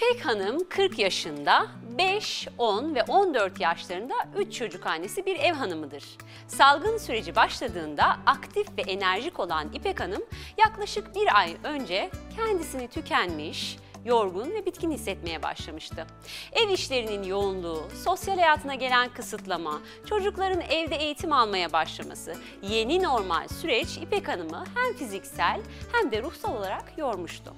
İpek Hanım 40 yaşında, 5, 10 ve 14 yaşlarında 3 çocuk annesi bir ev hanımıdır. Salgın süreci başladığında aktif ve enerjik olan İpek Hanım yaklaşık bir ay önce kendisini tükenmiş, yorgun ve bitkin hissetmeye başlamıştı. Ev işlerinin yoğunluğu, sosyal hayatına gelen kısıtlama, çocukların evde eğitim almaya başlaması, yeni normal süreç İpek Hanım'ı hem fiziksel hem de ruhsal olarak yormuştu.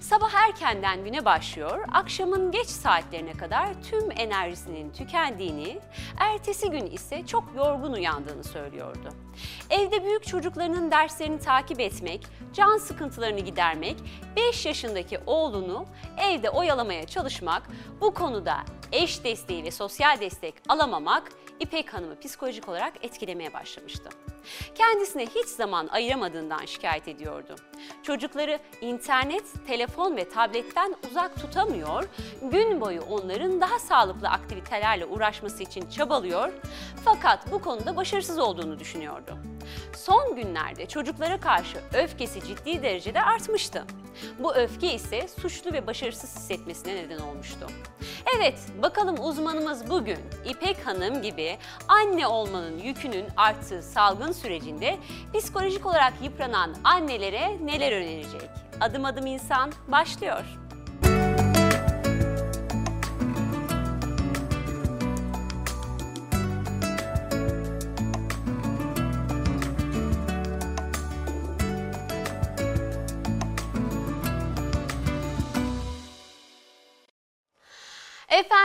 Sabah erkenden güne başlıyor, akşamın geç saatlerine kadar tüm enerjisinin tükendiğini, ertesi gün ise çok yorgun uyandığını söylüyordu. Evde büyük çocuklarının derslerini takip etmek, can sıkıntılarını gidermek, 5 yaşındaki oğlunu evde oyalamaya çalışmak, bu konuda eş desteği ve sosyal destek alamamak İpek Hanım'ı psikolojik olarak etkilemeye başlamıştı. Kendisine hiç zaman ayıramadığından şikayet ediyordu. Çocukları internet, telefon ve tabletten uzak tutamıyor, gün boyu onların daha sağlıklı aktivitelerle uğraşması için çabalıyor fakat bu konuda başarısız olduğunu düşünüyordu. Son günlerde çocuklara karşı öfkesi ciddi derecede artmıştı. Bu öfke ise suçlu ve başarısız hissetmesine neden olmuştu. Evet, bakalım uzmanımız bugün İpek Hanım gibi anne olmanın yükünün arttığı salgın sürecinde psikolojik olarak yıpranan annelere neler önerecek? Adım adım insan başlıyor.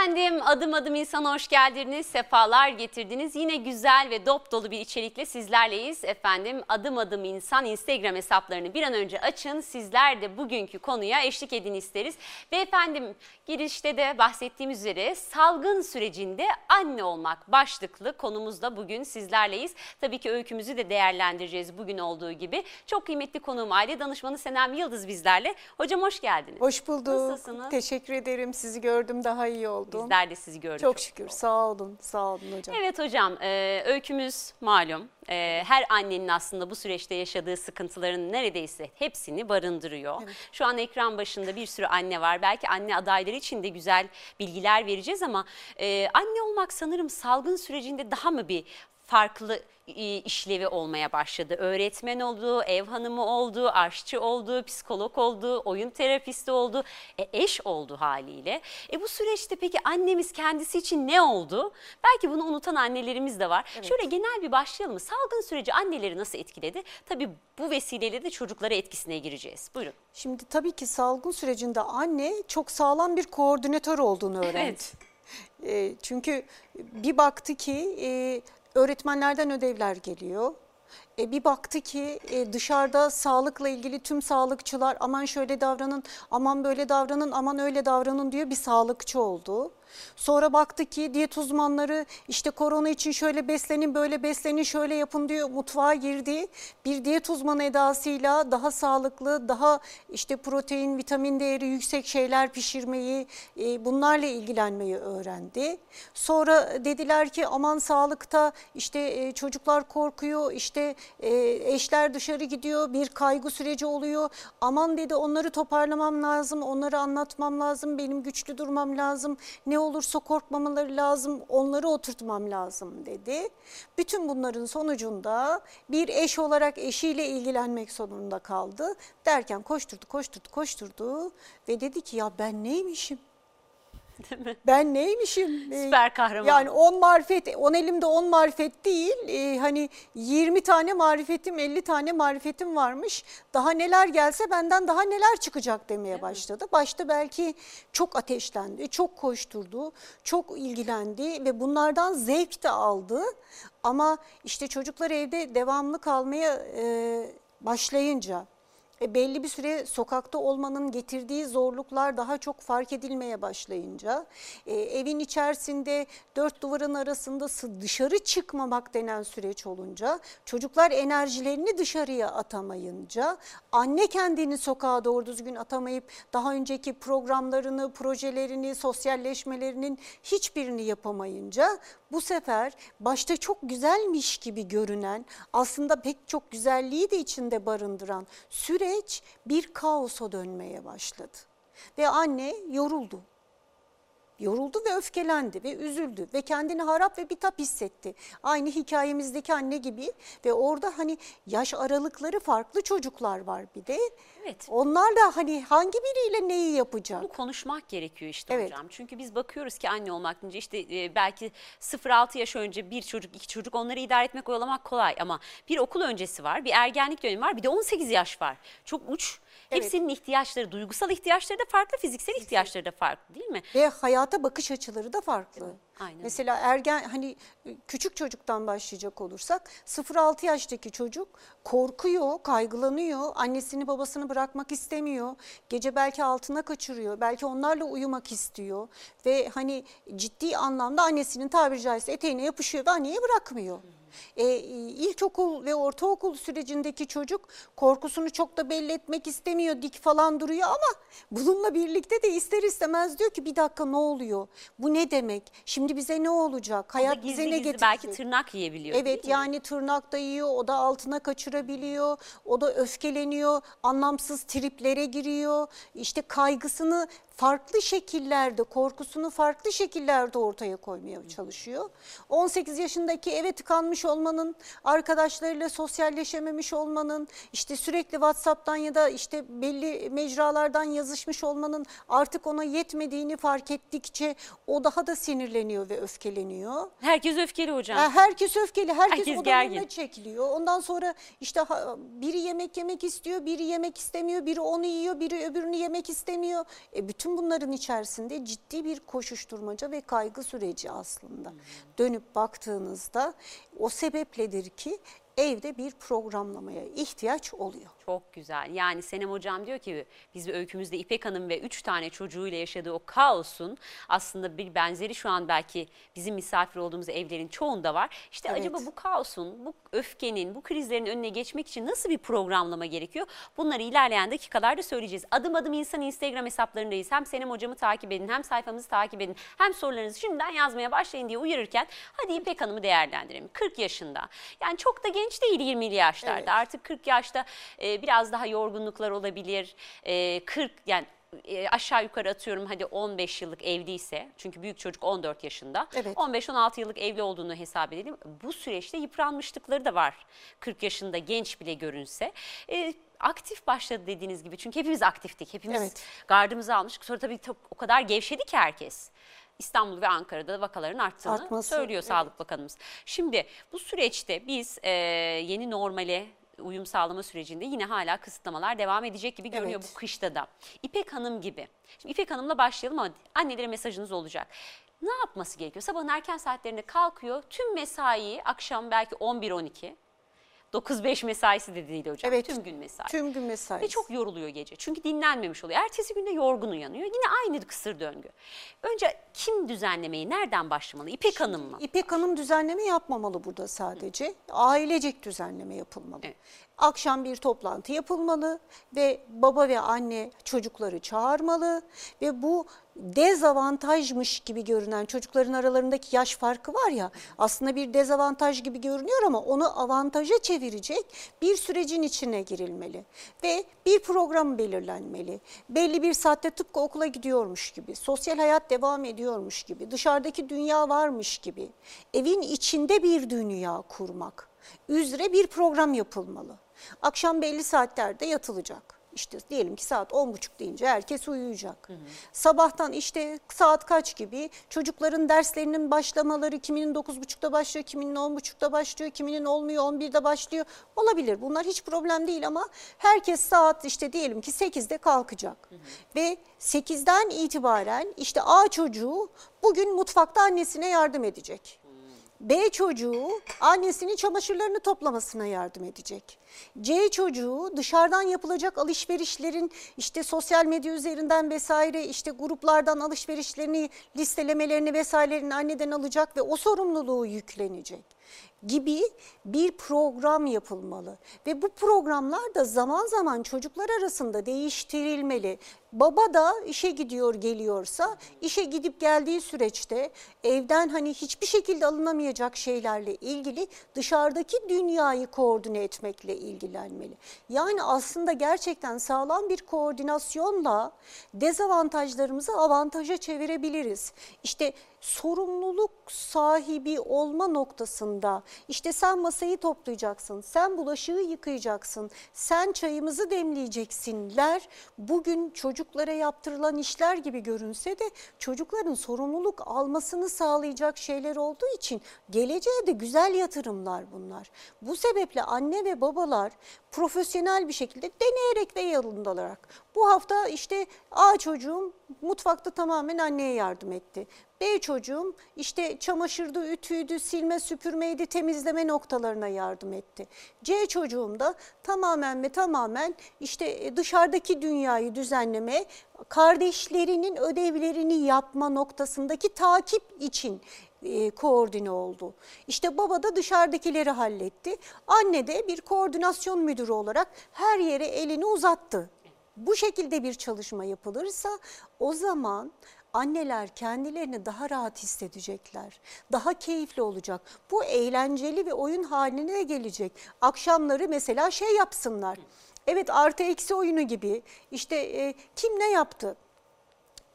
Efendim adım adım insana hoş geldiniz, sefalar getirdiniz. Yine güzel ve dop dolu bir içerikle sizlerleyiz. Efendim adım adım insan Instagram hesaplarını bir an önce açın. Sizler de bugünkü konuya eşlik edin isteriz. Ve efendim girişte de bahsettiğimiz üzere salgın sürecinde anne olmak başlıklı konumuzda bugün sizlerleyiz. Tabii ki öykümüzü de değerlendireceğiz bugün olduğu gibi. Çok kıymetli konuğum aile danışmanı Senem Yıldız bizlerle. Hocam hoş geldiniz. Hoş bulduk. Nasılsınız? Teşekkür ederim. Sizi gördüm daha iyi oldum. Bizler de sizi gördük. Çok şükür. Sağ olun. Sağ olun hocam. Evet hocam e, öykümüz malum. E, her annenin aslında bu süreçte yaşadığı sıkıntıların neredeyse hepsini barındırıyor. Evet. Şu an ekran başında bir sürü anne var. Belki anne adayları için de güzel bilgiler vereceğiz ama e, anne olmak sanırım salgın sürecinde daha mı bir farklı e, işlevi olmaya başladı. Öğretmen oldu, ev hanımı oldu, aşçı oldu, psikolog oldu, oyun terapisti oldu, e, eş oldu haliyle. E bu süreçte peki annemiz kendisi için ne oldu? Belki bunu unutan annelerimiz de var. Evet. Şöyle genel bir başlayalım mı? Salgın süreci anneleri nasıl etkiledi? Tabii bu vesileyle de çocuklara etkisine gireceğiz. Buyurun. Şimdi tabii ki salgın sürecinde anne çok sağlam bir koordinatör olduğunu öğrendi. Evet. E, çünkü bir baktı ki e, öğretmenlerden ödevler geliyor. E, bir baktı ki e, dışarıda sağlıkla ilgili tüm sağlıkçılar aman şöyle davranın, aman böyle davranın, aman öyle davranın diyor bir sağlıkçı oldu. Sonra baktı ki diyet uzmanları işte korona için şöyle beslenin, böyle beslenin, şöyle yapın diyor. Mutfağa girdi. Bir diyet uzmanı edasıyla daha sağlıklı, daha işte protein, vitamin değeri yüksek şeyler pişirmeyi, e, bunlarla ilgilenmeyi öğrendi. Sonra dediler ki aman sağlıkta işte e, çocuklar korkuyor, işte e, eşler dışarı gidiyor, bir kaygı süreci oluyor. Aman dedi onları toparlamam lazım, onları anlatmam lazım, benim güçlü durmam lazım. Ne olursa korkmamaları lazım, onları oturtmam lazım dedi. Bütün bunların sonucunda bir eş olarak eşiyle ilgilenmek zorunda kaldı. Derken koşturdu, koşturdu, koşturdu ve dedi ki ya ben neymişim? Değil mi? Ben neymişim? Ee, Süper kahraman. Yani 10 marifet, 10 elimde 10 marifet değil. Ee, hani 20 tane marifetim, 50 tane marifetim varmış. Daha neler gelse benden daha neler çıkacak demeye başladı. Başta belki çok ateşlendi, çok koşturdu, çok ilgilendi ve bunlardan zevk de aldı. Ama işte çocuklar evde devamlı kalmaya e, başlayınca e, belli bir süre sokakta olmanın getirdiği zorluklar daha çok fark edilmeye başlayınca, e, evin içerisinde dört duvarın arasında sı- dışarı çıkmamak denen süreç olunca, çocuklar enerjilerini dışarıya atamayınca, anne kendini sokağa doğru düzgün atamayıp daha önceki programlarını, projelerini, sosyalleşmelerinin hiçbirini yapamayınca bu sefer başta çok güzelmiş gibi görünen aslında pek çok güzelliği de içinde barındıran süreç bir kaosa dönmeye başladı. Ve anne yoruldu. Yoruldu ve öfkelendi ve üzüldü ve kendini harap ve bitap hissetti. Aynı hikayemizdeki anne gibi ve orada hani yaş aralıkları farklı çocuklar var bir de. Evet. Onlar da hani hangi biriyle neyi yapacak? Bu konuşmak gerekiyor işte Evet. hocam. Çünkü biz bakıyoruz ki anne olmak deyince işte e, belki 0-6 yaş önce bir çocuk, iki çocuk onları idare etmek, oyalamak kolay. Ama bir okul öncesi var, bir ergenlik dönemi var, bir de 18 yaş var. Çok uç. Evet. Hepsinin ihtiyaçları, duygusal ihtiyaçları da farklı, fiziksel ihtiyaçları da farklı değil mi? Ve hayata bakış açıları da farklı. Aynen. Mesela ergen hani küçük çocuktan başlayacak olursak 0-6 yaştaki çocuk korkuyor, kaygılanıyor, annesini babasını bırakmak istemiyor. Gece belki altına kaçırıyor, belki onlarla uyumak istiyor ve hani ciddi anlamda annesinin tabiri caizse eteğine yapışıyor ve anneyi bırakmıyor. E, ilkokul ve ortaokul sürecindeki çocuk korkusunu çok da belli etmek istemiyor, dik falan duruyor ama bununla birlikte de ister istemez diyor ki bir dakika ne oluyor? Bu ne demek? Şimdi bize ne olacak? Hayat gizli bize ne gizli getirecek? belki tırnak yiyebiliyor. Evet yani tırnak da yiyor, o da altına kaçırabiliyor, o da öfkeleniyor, anlamsız triplere giriyor. İşte kaygısını farklı şekillerde, korkusunu farklı şekillerde ortaya koymaya çalışıyor. 18 yaşındaki eve tıkanmış olmanın, arkadaşlarıyla sosyalleşememiş olmanın, işte sürekli WhatsApp'tan ya da işte belli mecralardan yazışmış olmanın artık ona yetmediğini fark ettikçe o daha da sinirleniyor ve öfkeleniyor. Herkes öfkeli hocam. Ha, herkes öfkeli, herkes, Herkes odalarına gergin. çekiliyor. Ondan sonra işte ha- biri yemek yemek istiyor, biri yemek istemiyor, biri onu yiyor, biri öbürünü yemek istemiyor. E, bütün bunların içerisinde ciddi bir koşuşturmaca ve kaygı süreci aslında. Dönüp baktığınızda o sebepledir ki evde bir programlamaya ihtiyaç oluyor. Çok güzel. Yani Senem Hocam diyor ki biz öykümüzde İpek Hanım ve üç tane çocuğuyla yaşadığı o kaosun aslında bir benzeri şu an belki bizim misafir olduğumuz evlerin çoğunda var. İşte Evet. acaba bu kaosun, bu öfkenin, bu krizlerin önüne geçmek için nasıl bir programlama gerekiyor? Bunları ilerleyen dakikalarda söyleyeceğiz. Adım adım insan Instagram hesaplarındayız. Hem Senem Hocam'ı takip edin, hem sayfamızı takip edin, hem sorularınızı şimdiden yazmaya başlayın diye uyarırken hadi İpek Hanım'ı değerlendirelim. 40 yaşında. Yani çok da genç değil 20'li yaşlarda. Evet. Artık 40 yaşta e, biraz daha yorgunluklar olabilir. E, 40 yani e, aşağı yukarı atıyorum hadi 15 yıllık evliyse çünkü büyük çocuk 14 yaşında. Evet. 15-16 yıllık evli olduğunu hesap edelim. Bu süreçte yıpranmışlıkları da var. 40 yaşında genç bile görünse. E, aktif başladı dediğiniz gibi çünkü hepimiz aktiftik. Hepimiz Evet. gardımızı almıştık. Sonra tabii o kadar gevşedi ki herkes. İstanbul ve Ankara'da vakaların arttığını Artması, söylüyor evet. Sağlık Bakanımız. Şimdi bu süreçte biz e, yeni normale uyum sağlama sürecinde yine hala kısıtlamalar devam edecek gibi görünüyor Evet. bu kışta da. İpek Hanım gibi. Şimdi İpek Hanım'la başlayalım ama annelere mesajınız olacak. Ne yapması gerekiyor? Sabahın erken saatlerinde kalkıyor. Tüm mesaiyi akşam belki 11-12. 9-5 mesaisi de değil hocam. Evet. Tüm gün mesai. Tüm gün mesai. Ve çok yoruluyor gece. Çünkü dinlenmemiş oluyor. Ertesi günde yorgun uyanıyor. Yine aynı kısır döngü. Önce kim düzenlemeyi nereden başlamalı? İpek Hanım mı? İpek Hanım düzenleme yapmamalı burada sadece. Ailecek düzenleme yapılmalı. Evet. Akşam bir toplantı yapılmalı ve baba ve anne çocukları çağırmalı ve bu dezavantajmış gibi görünen çocukların aralarındaki yaş farkı var ya aslında bir dezavantaj gibi görünüyor ama onu avantaja çevirecek bir sürecin içine girilmeli ve bir program belirlenmeli. Belli bir saatte tıpkı okula gidiyormuş gibi, sosyal hayat devam ediyormuş gibi, dışarıdaki dünya varmış gibi evin içinde bir dünya kurmak üzere bir program yapılmalı. Akşam belli saatlerde yatılacak. İşte diyelim ki saat 10.30 deyince herkes uyuyacak. Sabahtan işte saat kaç gibi çocukların derslerinin başlamaları kiminin 9.30'da başlıyor, kiminin 10.30'da başlıyor, kiminin olmuyor 11'de başlıyor. Olabilir bunlar hiç problem değil ama herkes saat işte diyelim ki 8'de kalkacak. Ve 8'den itibaren işte A çocuğu bugün mutfakta annesine yardım edecek. B çocuğu annesinin çamaşırlarını toplamasına yardım edecek. C çocuğu dışarıdan yapılacak alışverişlerin işte sosyal medya üzerinden vesaire işte gruplardan alışverişlerini listelemelerini vesairelerini anneden alacak ve o sorumluluğu yüklenecek. gibi bir program yapılmalı ve bu programlar da zaman zaman çocuklar arasında değiştirilmeli. Baba da işe gidiyor geliyorsa işe gidip geldiği süreçte evden hani hiçbir şekilde alınamayacak şeylerle ilgili dışarıdaki dünyayı koordine etmekle ilgilenmeli. Yani aslında gerçekten sağlam bir koordinasyonla dezavantajlarımızı avantaja çevirebiliriz. İşte sorumluluk sahibi olma noktasında işte sen masayı toplayacaksın, sen bulaşığı yıkayacaksın, sen çayımızı demleyeceksinler. Bugün çocuklara yaptırılan işler gibi görünse de çocukların sorumluluk almasını sağlayacak şeyler olduğu için geleceğe de güzel yatırımlar bunlar. Bu sebeple anne ve babalar profesyonel bir şekilde deneyerek ve yanıldarak bu hafta işte A çocuğum mutfakta tamamen anneye yardım etti. B çocuğum işte çamaşırdı, ütüydü, silme, süpürmeydi, temizleme noktalarına yardım etti. C çocuğum da tamamen ve tamamen işte e, dışarıdaki dünyayı düzenleme, kardeşlerinin ödevlerini yapma noktasındaki takip için e, koordine oldu. İşte baba da dışarıdakileri halletti. Anne de bir koordinasyon müdürü olarak her yere elini uzattı. Bu şekilde bir çalışma yapılırsa o zaman anneler kendilerini daha rahat hissedecekler. Daha keyifli olacak. Bu eğlenceli ve oyun haline gelecek. Akşamları mesela şey yapsınlar. Evet artı eksi oyunu gibi işte e, kim ne yaptı?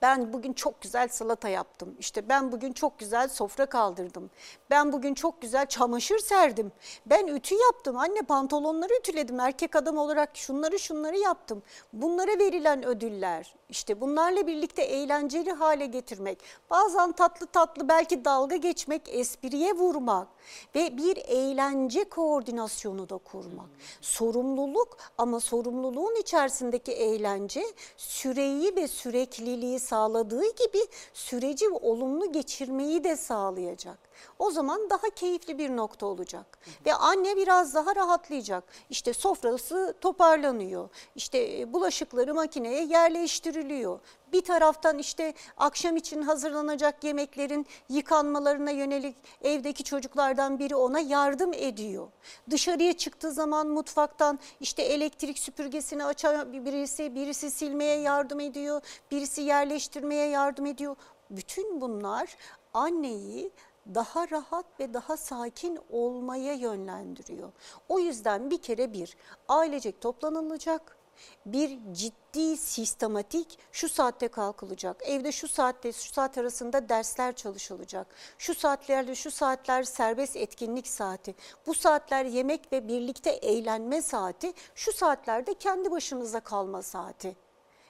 Ben bugün çok güzel salata yaptım. İşte ben bugün çok güzel sofra kaldırdım. Ben bugün çok güzel çamaşır serdim. Ben ütü yaptım. Anne pantolonları ütüledim. Erkek adam olarak şunları şunları yaptım. Bunlara verilen ödüller işte bunlarla birlikte eğlenceli hale getirmek. Bazen tatlı tatlı belki dalga geçmek, espriye vurmak ve bir eğlence koordinasyonu da kurmak. Sorumluluk ama sorumluluğun içerisindeki eğlence süreyi ve sürekliliği sağladığı gibi süreci olumlu geçirmeyi de sağlayacak. O zaman daha keyifli bir nokta olacak. Ve anne biraz daha rahatlayacak. İşte sofrası toparlanıyor. İşte e, bulaşıkları makineye yerleştiriliyor. Bir taraftan işte akşam için hazırlanacak yemeklerin yıkanmalarına yönelik evdeki çocuklardan biri ona yardım ediyor. Dışarıya çıktığı zaman mutfaktan işte elektrik süpürgesini açan birisi, birisi silmeye yardım ediyor, birisi yerleştirmeye yardım ediyor. Bütün bunlar anneyi daha rahat ve daha sakin olmaya yönlendiriyor. O yüzden bir kere bir ailecek toplanılacak, bir ciddi sistematik şu saatte kalkılacak. Evde şu saatte şu saat arasında dersler çalışılacak. Şu saatlerde şu saatler serbest etkinlik saati. Bu saatler yemek ve birlikte eğlenme saati. Şu saatlerde kendi başınıza kalma saati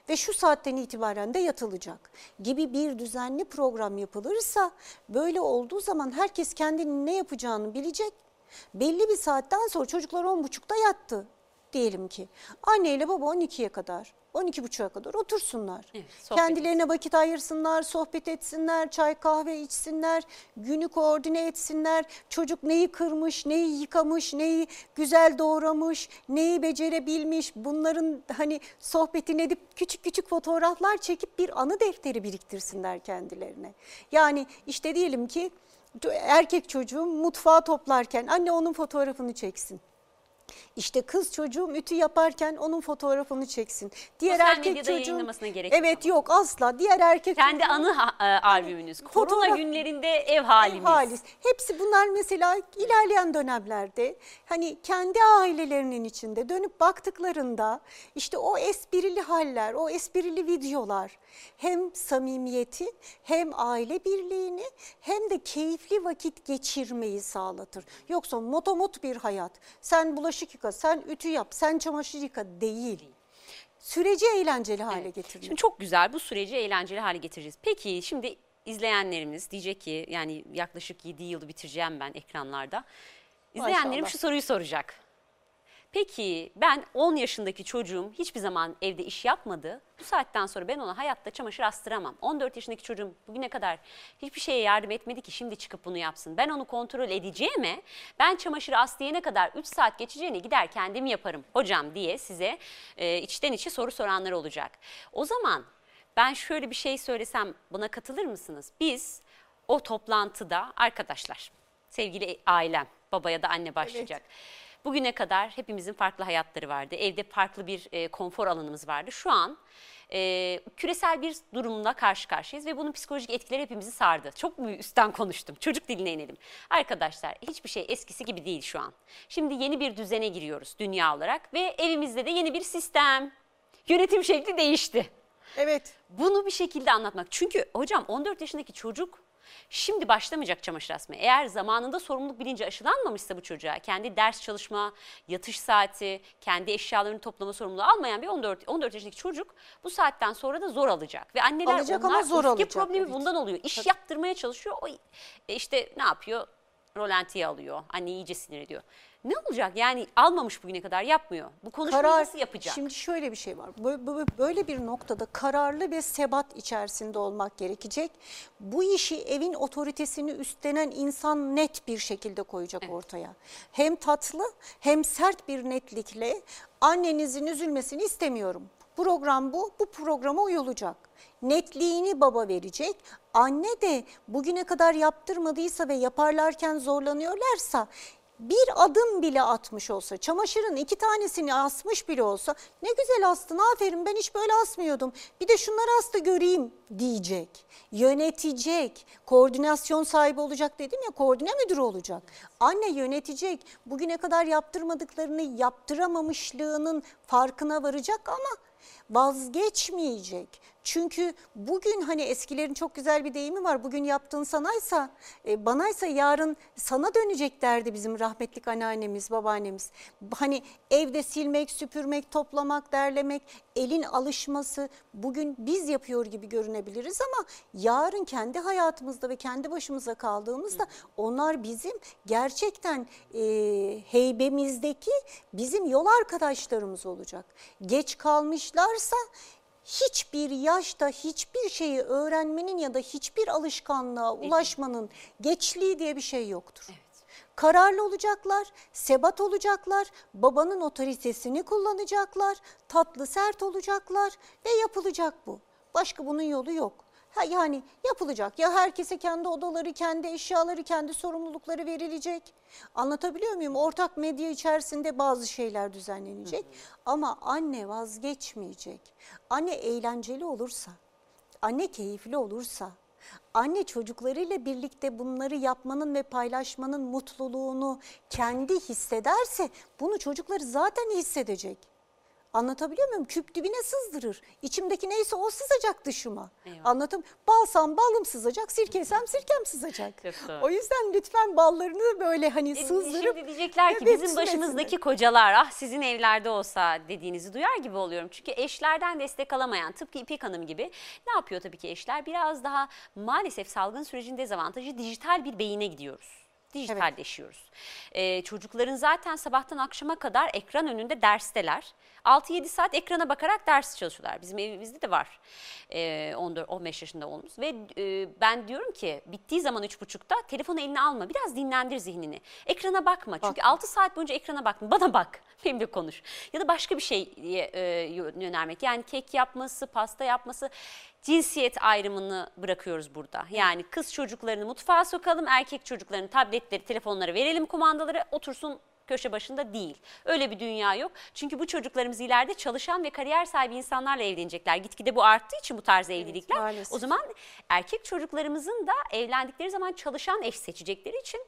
ve şu saatten itibaren de yatılacak gibi bir düzenli program yapılırsa böyle olduğu zaman herkes kendinin ne yapacağını bilecek. Belli bir saatten sonra çocuklar 10.30'da yattı diyelim ki. Anne ile baba 12'ye kadar 12.30'a kadar otursunlar. Evet, Kendilerine etsin. vakit ayırsınlar, sohbet etsinler, çay kahve içsinler, günü koordine etsinler. Çocuk neyi kırmış, neyi yıkamış, neyi güzel doğramış, neyi becerebilmiş. Bunların hani sohbetini edip küçük küçük fotoğraflar çekip bir anı defteri biriktirsinler kendilerine. Yani işte diyelim ki erkek çocuğum mutfağı toplarken anne onun fotoğrafını çeksin. İşte kız çocuğum ütü yaparken onun fotoğrafını çeksin. Diğer Sosyal erkek çocuğum yayınlamasına gerek yok. Evet yok asla. Diğer erkek Kendi çocuğum, anı ha, e, albümünüz. Korona günlerinde ev halimiz. Ev halimiz. Hepsi bunlar mesela ilerleyen dönemlerde hani kendi ailelerinin içinde dönüp baktıklarında işte o esprili haller, o esprili videolar hem samimiyeti hem aile birliğini hem de keyifli vakit geçirmeyi sağlatır. Yoksa motomot bir hayat. Sen bulaşık yıka, sen ütü yap, sen çamaşır yıka değil. Süreci eğlenceli hale evet. getirmek. Şimdi çok güzel bu süreci eğlenceli hale getireceğiz. Peki şimdi izleyenlerimiz diyecek ki yani yaklaşık 7 yılı bitireceğim ben ekranlarda. İzleyenlerim Maşallah. şu soruyu soracak. Peki ben 10 yaşındaki çocuğum hiçbir zaman evde iş yapmadı. Bu saatten sonra ben ona hayatta çamaşır astıramam. 14 yaşındaki çocuğum bugüne kadar hiçbir şeye yardım etmedi ki şimdi çıkıp bunu yapsın. Ben onu kontrol edeceğime ben çamaşır astiyene kadar 3 saat geçeceğine gider kendim yaparım hocam diye size e, içten içe soru soranlar olacak. O zaman ben şöyle bir şey söylesem buna katılır mısınız? Biz o toplantıda arkadaşlar Sevgili ailem, baba ya da anne başlayacak. Bugüne kadar hepimizin farklı hayatları vardı. Evde farklı bir e, konfor alanımız vardı. Şu an e, küresel bir durumla karşı karşıyayız ve bunun psikolojik etkileri hepimizi sardı. Çok mu üstten konuştum? Çocuk diline inelim. Arkadaşlar hiçbir şey eskisi gibi değil şu an. Şimdi yeni bir düzene giriyoruz dünya olarak ve evimizde de yeni bir sistem. Yönetim şekli değişti. Evet. Bunu bir şekilde anlatmak. Çünkü hocam 14 yaşındaki çocuk şimdi başlamayacak çamaşır asmaya. Eğer zamanında sorumluluk bilinci aşılanmamışsa bu çocuğa kendi ders çalışma, yatış saati, kendi eşyalarını toplama sorumluluğu almayan bir 14 14 yaşındaki çocuk bu saatten sonra da zor alacak. Ve anneler Alacak onlar ama zor alacak, problemi evet. bundan oluyor. İş yaptırmaya çalışıyor. O e, işte ne yapıyor? Rolantiye alıyor. Anne iyice sinir ediyor. Ne olacak? Yani almamış bugüne kadar yapmıyor. Bu konuşmayı Karar, nasıl yapacak? Şimdi şöyle bir şey var. Bö- bö- Böyle bir noktada kararlı ve sebat içerisinde olmak gerekecek. Bu işi evin otoritesini üstlenen insan net bir şekilde koyacak ortaya. Hem tatlı hem sert bir netlikle annenizin üzülmesini istemiyorum. Program bu, bu programa uyulacak. Netliğini baba verecek. Anne de bugüne kadar yaptırmadıysa ve yaparlarken zorlanıyorlarsa bir adım bile atmış olsa, çamaşırın iki tanesini asmış bile olsa ne güzel astın aferin ben hiç böyle asmıyordum. Bir de şunları astı göreyim diyecek, yönetecek, koordinasyon sahibi olacak dedim ya koordine müdürü olacak. Anne yönetecek, bugüne kadar yaptırmadıklarını yaptıramamışlığının farkına varacak ama vazgeçmeyecek. Çünkü bugün hani eskilerin çok güzel bir deyimi var. Bugün yaptığın sanaysa, e, banaysa yarın sana dönecek derdi bizim rahmetlik anneannemiz, babaannemiz. Hani evde silmek, süpürmek, toplamak, derlemek, elin alışması bugün biz yapıyor gibi görünebiliriz ama yarın kendi hayatımızda ve kendi başımıza kaldığımızda onlar bizim gerçekten e, heybemizdeki bizim yol arkadaşlarımız olacak. Geç kalmışlarsa hiçbir yaşta hiçbir şeyi öğrenmenin ya da hiçbir alışkanlığa ulaşmanın geçliği diye bir şey yoktur. Kararlı olacaklar, sebat olacaklar, babanın otoritesini kullanacaklar, tatlı sert olacaklar ve yapılacak bu. Başka bunun yolu yok. Ha yani yapılacak ya herkese kendi odaları, kendi eşyaları, kendi sorumlulukları verilecek. Anlatabiliyor muyum? Ortak medya içerisinde bazı şeyler düzenlenecek ama anne vazgeçmeyecek. Anne eğlenceli olursa, anne keyifli olursa, anne çocuklarıyla birlikte bunları yapmanın ve paylaşmanın mutluluğunu kendi hissederse bunu çocukları zaten hissedecek. Anlatabiliyor muyum? Küp dibine sızdırır. İçimdeki neyse o sızacak dışıma. Eyvallah. Anlatım. Balsam balım sızacak, sirkesem sirkem sızacak. O yüzden lütfen ballarını böyle hani E, sızdırıp Şimdi diyecekler ki bizim başımızdaki kocalar ah sizin evlerde olsa dediğinizi duyar gibi oluyorum. Çünkü eşlerden destek alamayan tıpkı İpek Hanım gibi ne yapıyor tabii ki eşler? Biraz daha maalesef salgın sürecinin dezavantajı dijital bir beyine gidiyoruz. Dijitalleşiyoruz. Ee, çocukların zaten sabahtan akşama kadar ekran önünde dersteler. 6-7 saat ekrana bakarak ders çalışıyorlar. Bizim evimizde de var. Ee, 14 15 yaşında oğlumuz ve e, ben diyorum ki bittiği zaman 3.30'da telefonu eline alma. Biraz dinlendir zihnini. Ekrana bakma. Çünkü 6 saat boyunca ekrana bakma. Bana bak. Benimle konuş. Ya da başka bir şeye e, yönelmek. Yani kek yapması, pasta yapması cinsiyet ayrımını bırakıyoruz burada. Yani kız çocuklarını mutfağa sokalım, erkek çocuklarını tabletleri, telefonları verelim kumandaları otursun köşe başında değil. Öyle bir dünya yok. Çünkü bu çocuklarımız ileride çalışan ve kariyer sahibi insanlarla evlenecekler. Gitgide bu arttığı için bu tarz evlilikler. maalesef. O zaman erkek çocuklarımızın da evlendikleri zaman çalışan eş seçecekleri için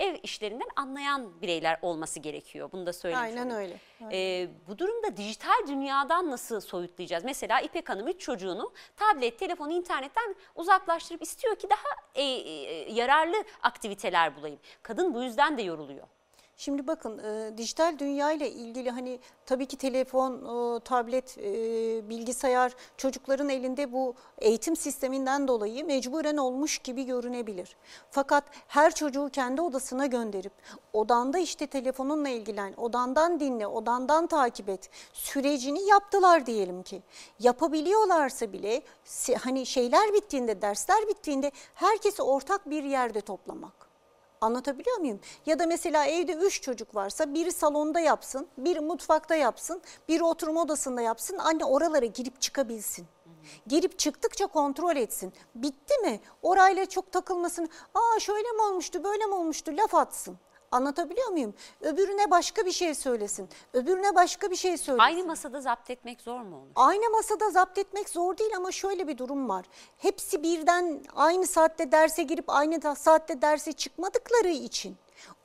ev işlerinden anlayan bireyler olması gerekiyor. Bunu da söylemiş Aynen olayım. öyle. Ee, bu durumda dijital dünyadan nasıl soyutlayacağız? Mesela İpek Hanım üç çocuğunu tablet, telefonu, internetten uzaklaştırıp istiyor ki daha e, e, yararlı aktiviteler bulayım. Kadın bu yüzden de yoruluyor. Şimdi bakın e, dijital dünya ile ilgili hani tabii ki telefon, e, tablet, e, bilgisayar çocukların elinde bu eğitim sisteminden dolayı mecburen olmuş gibi görünebilir. Fakat her çocuğu kendi odasına gönderip odanda işte telefonunla ilgilen, odandan dinle, odandan takip et sürecini yaptılar diyelim ki. Yapabiliyorlarsa bile hani şeyler bittiğinde, dersler bittiğinde herkesi ortak bir yerde toplamak. Anlatabiliyor muyum? Ya da mesela evde üç çocuk varsa biri salonda yapsın, biri mutfakta yapsın, biri oturma odasında yapsın. Anne oralara girip çıkabilsin. Girip çıktıkça kontrol etsin. Bitti mi? Orayla çok takılmasın. Aa şöyle mi olmuştu, böyle mi olmuştu laf atsın. Anlatabiliyor muyum? Öbürüne başka bir şey söylesin. Öbürüne başka bir şey söylesin. Aynı masada zapt etmek zor mu olur? Aynı masada zapt etmek zor değil ama şöyle bir durum var. Hepsi birden aynı saatte derse girip aynı saatte derse çıkmadıkları için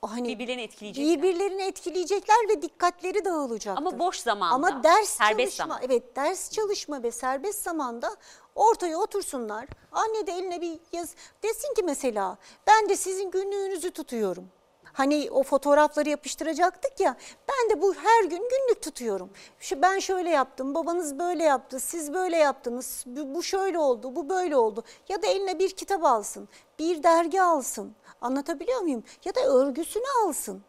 o hani Birbirlerini etkileyecekler. birbirlerini etkileyecekler ve dikkatleri dağılacaktır. Ama boş zamanda. Ama ders serbest çalışma, zaman. evet ders çalışma ve serbest zamanda ortaya otursunlar. Anne de eline bir yaz desin ki mesela ben de sizin günlüğünüzü tutuyorum. Hani o fotoğrafları yapıştıracaktık ya ben de bu her gün günlük tutuyorum. Şu ben şöyle yaptım, babanız böyle yaptı, siz böyle yaptınız, bu şöyle oldu, bu böyle oldu. Ya da eline bir kitap alsın, bir dergi alsın. Anlatabiliyor muyum? Ya da örgüsünü alsın.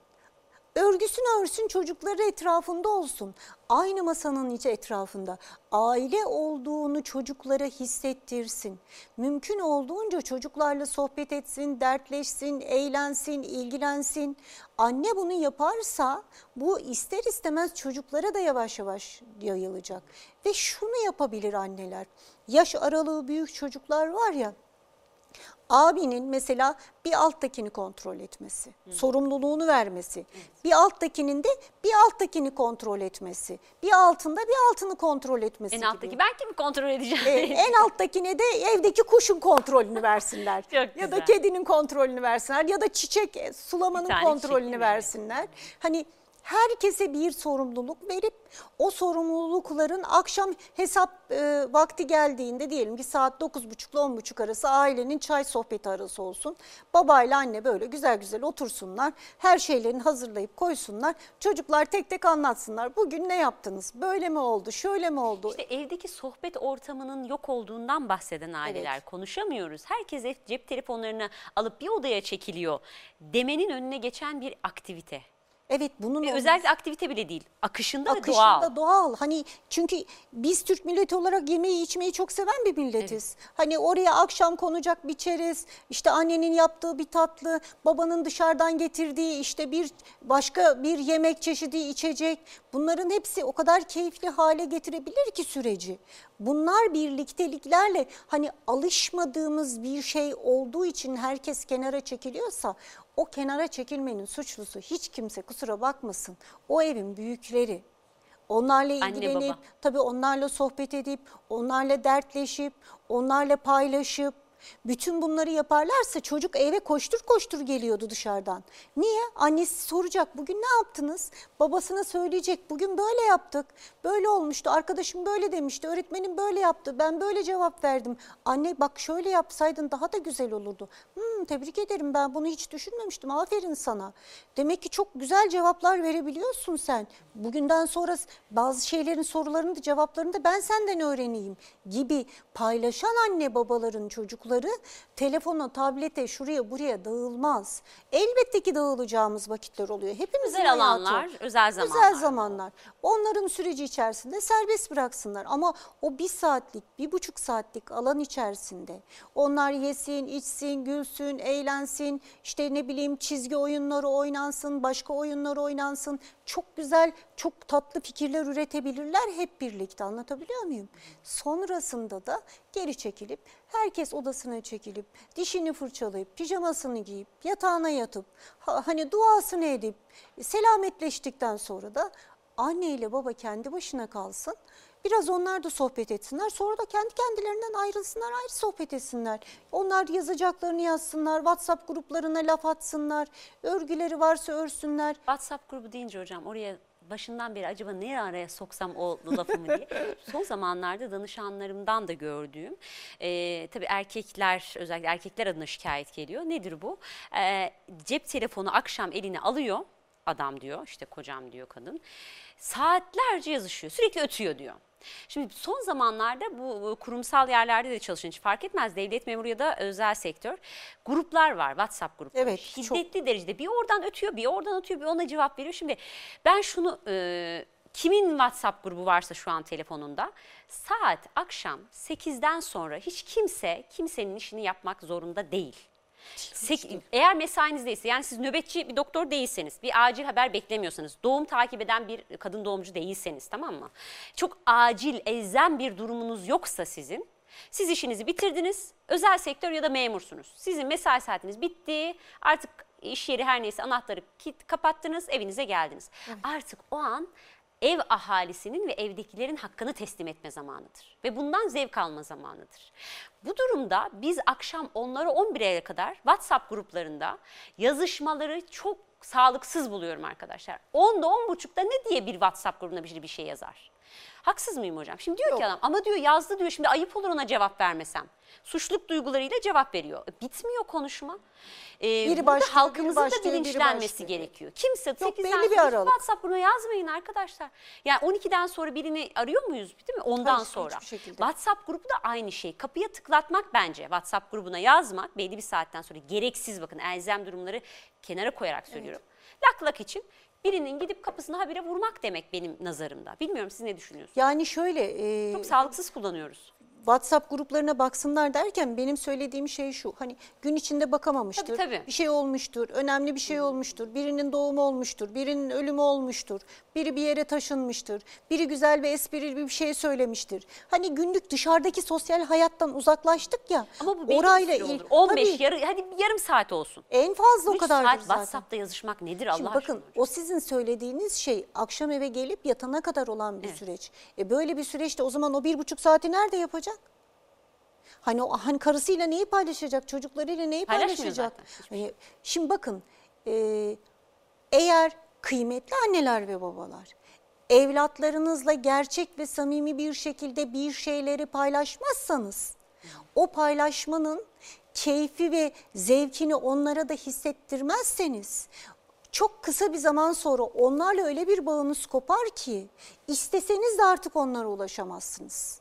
Örgüsünü örsün çocukları etrafında olsun. Aynı masanın içi etrafında. Aile olduğunu çocuklara hissettirsin. Mümkün olduğunca çocuklarla sohbet etsin, dertleşsin, eğlensin, ilgilensin. Anne bunu yaparsa bu ister istemez çocuklara da yavaş yavaş yayılacak. Ve şunu yapabilir anneler. Yaş aralığı büyük çocuklar var ya abinin mesela bir alttakini kontrol etmesi, sorumluluğunu vermesi, bir alttakinin de bir alttakini kontrol etmesi, bir altında bir altını kontrol etmesi En gibi. alttaki ben kimi kontrol edeceğim? Ee, en alttakine de evdeki kuşun kontrolünü versinler. Ya güzel. da kedinin kontrolünü versinler ya da çiçek e, sulamanın kontrolünü versinler. Hani herkese bir sorumluluk verip o sorumlulukların akşam hesap e, vakti geldiğinde diyelim ki saat 9.30 ile 10.30 arası ailenin çay sohbeti arası olsun. Babayla anne böyle güzel güzel otursunlar. Her şeylerini hazırlayıp koysunlar. Çocuklar tek tek anlatsınlar. Bugün ne yaptınız? Böyle mi oldu? Şöyle mi oldu? İşte evdeki sohbet ortamının yok olduğundan bahseden aileler konuşamıyoruz. Herkes cep telefonlarını alıp bir odaya çekiliyor. Demenin önüne geçen bir aktivite. Evet bunun Ve özellikle aktivite bile değil. Akışında, ve akışında doğal. doğal. Hani çünkü biz Türk milleti olarak yemeği içmeyi çok seven bir milletiz. Hani oraya akşam konacak bir çerez, işte annenin yaptığı bir tatlı, babanın dışarıdan getirdiği işte bir başka bir yemek çeşidi, içecek. Bunların hepsi o kadar keyifli hale getirebilir ki süreci. Bunlar birlikteliklerle hani alışmadığımız bir şey olduğu için herkes kenara çekiliyorsa o kenara çekilmenin suçlusu hiç kimse kusura bakmasın. O evin büyükleri. Onlarla ilgilenip, tabii onlarla sohbet edip, onlarla dertleşip, onlarla paylaşıp, bütün bunları yaparlarsa çocuk eve koştur koştur geliyordu dışarıdan. Niye? Annesi soracak bugün ne yaptınız? Babasına söyleyecek bugün böyle yaptık. Böyle olmuştu. Arkadaşım böyle demişti. Öğretmenim böyle yaptı. Ben böyle cevap verdim. Anne bak şöyle yapsaydın daha da güzel olurdu. Hmm, tebrik ederim ben bunu hiç düşünmemiştim. Aferin sana. Demek ki çok güzel cevaplar verebiliyorsun sen. Bugünden sonra bazı şeylerin sorularını da cevaplarını da ben senden öğreneyim gibi paylaşan anne babaların çocukları telefona, tablete, şuraya buraya dağılmaz. Elbette ki dağılacağımız vakitler oluyor. Hepimizin Özel hayatı. alanlar, özel zamanlar. Özel zamanlar. Onların süreci içerisinde serbest bıraksınlar. Ama o bir saatlik, bir buçuk saatlik alan içerisinde onlar yesin, içsin, gülsün, eğlensin, işte ne bileyim çizgi oyunları oynansın, başka oyunlar oynansın. Çok güzel, çok tatlı fikirler üretebilirler hep birlikte anlatabiliyor muyum? Sonrasında da geri çekilip herkes odasına çekilip dişini fırçalayıp pijamasını giyip yatağına yatıp ha- hani duasını edip selametleştikten sonra da anne ile baba kendi başına kalsın. Biraz onlar da sohbet etsinler. Sonra da kendi kendilerinden ayrılsınlar, ayrı sohbet etsinler. Onlar yazacaklarını yazsınlar, WhatsApp gruplarına laf atsınlar. Örgüleri varsa örsünler. WhatsApp grubu deyince hocam oraya başından beri acaba ne araya soksam o lafımı diye. Son zamanlarda danışanlarımdan da gördüğüm e, tabii erkekler özellikle erkekler adına şikayet geliyor. Nedir bu? E, cep telefonu akşam eline alıyor adam diyor işte kocam diyor kadın. Saatlerce yazışıyor sürekli ötüyor diyor. Şimdi son zamanlarda bu kurumsal yerlerde de çalışan hiç fark etmez devlet memuru ya da özel sektör gruplar var WhatsApp grupları. Evet, çok. Şiddetli derecede bir oradan ötüyor bir oradan ötüyor bir ona cevap veriyor. Şimdi ben şunu e, kimin WhatsApp grubu varsa şu an telefonunda saat akşam 8'den sonra hiç kimse kimsenin işini yapmak zorunda değil. Sek- eğer mesainizdeyse yani siz nöbetçi bir doktor değilseniz, bir acil haber beklemiyorsanız, doğum takip eden bir kadın doğumcu değilseniz tamam mı? Çok acil, elzem bir durumunuz yoksa sizin, siz işinizi bitirdiniz, özel sektör ya da memursunuz. Sizin mesai saatiniz bitti, artık iş yeri her neyse anahtarı kapattınız, evinize geldiniz. Artık o an ev ahalisinin ve evdekilerin hakkını teslim etme zamanıdır. Ve bundan zevk alma zamanıdır. Bu durumda biz akşam onları 11'e kadar WhatsApp gruplarında yazışmaları çok sağlıksız buluyorum arkadaşlar. 10'da 10.30'da ne diye bir WhatsApp grubuna bir şey yazar? Haksız mıyım hocam? Şimdi diyor ki Yok. adam ama diyor yazdı diyor şimdi ayıp olur ona cevap vermesem. Suçluk duygularıyla cevap veriyor. E, Bitmiyor konuşma. Ee, Biri başlıyor, biri halkımızın da başlıyor, biri bilinçlenmesi başlıyor. gerekiyor. Kimse Yok, 8'den belli bir sonra. WhatsApp grubuna yazmayın arkadaşlar. Yani 12'den sonra birini arıyor muyuz değil mi? Ondan Hayır, sonra. WhatsApp grubu da aynı şey. Kapıya tıklatmak bence. WhatsApp grubuna yazmak belli bir saatten sonra gereksiz bakın elzem durumları kenara koyarak söylüyorum. Lak lak için birinin gidip kapısına habire vurmak demek benim nazarımda. Bilmiyorum siz ne düşünüyorsunuz? Yani şöyle e, Çok sağlıksız kullanıyoruz. WhatsApp gruplarına baksınlar derken benim söylediğim şey şu. Hani gün içinde bakamamıştır. Tabii, tabii. Bir şey olmuştur. Önemli bir şey olmuştur. Birinin doğumu olmuştur. Birinin ölümü olmuştur. Biri bir yere taşınmıştır. Biri güzel ve esprili bir şey söylemiştir. Hani günlük dışarıdaki sosyal hayattan uzaklaştık ya. Ama bu orayla il- olur. 15 Tabii, yarı, hadi yarım saat olsun. en fazla o Üç kadar saat zaten. WhatsApp'ta yazışmak nedir Allah Şimdi aşkına bakın hocam? o sizin söylediğiniz şey akşam eve gelip yatana kadar olan bir süreç. E böyle bir süreçte o zaman o bir buçuk saati nerede yapacak? Hani o hani karısıyla neyi paylaşacak, çocuklarıyla neyi paylaşacak? Hani şimdi bakın e, eğer kıymetli anneler ve babalar evlatlarınızla gerçek ve samimi bir şekilde bir şeyleri paylaşmazsanız o paylaşmanın keyfi ve zevkini onlara da hissettirmezseniz çok kısa bir zaman sonra onlarla öyle bir bağınız kopar ki isteseniz de artık onlara ulaşamazsınız.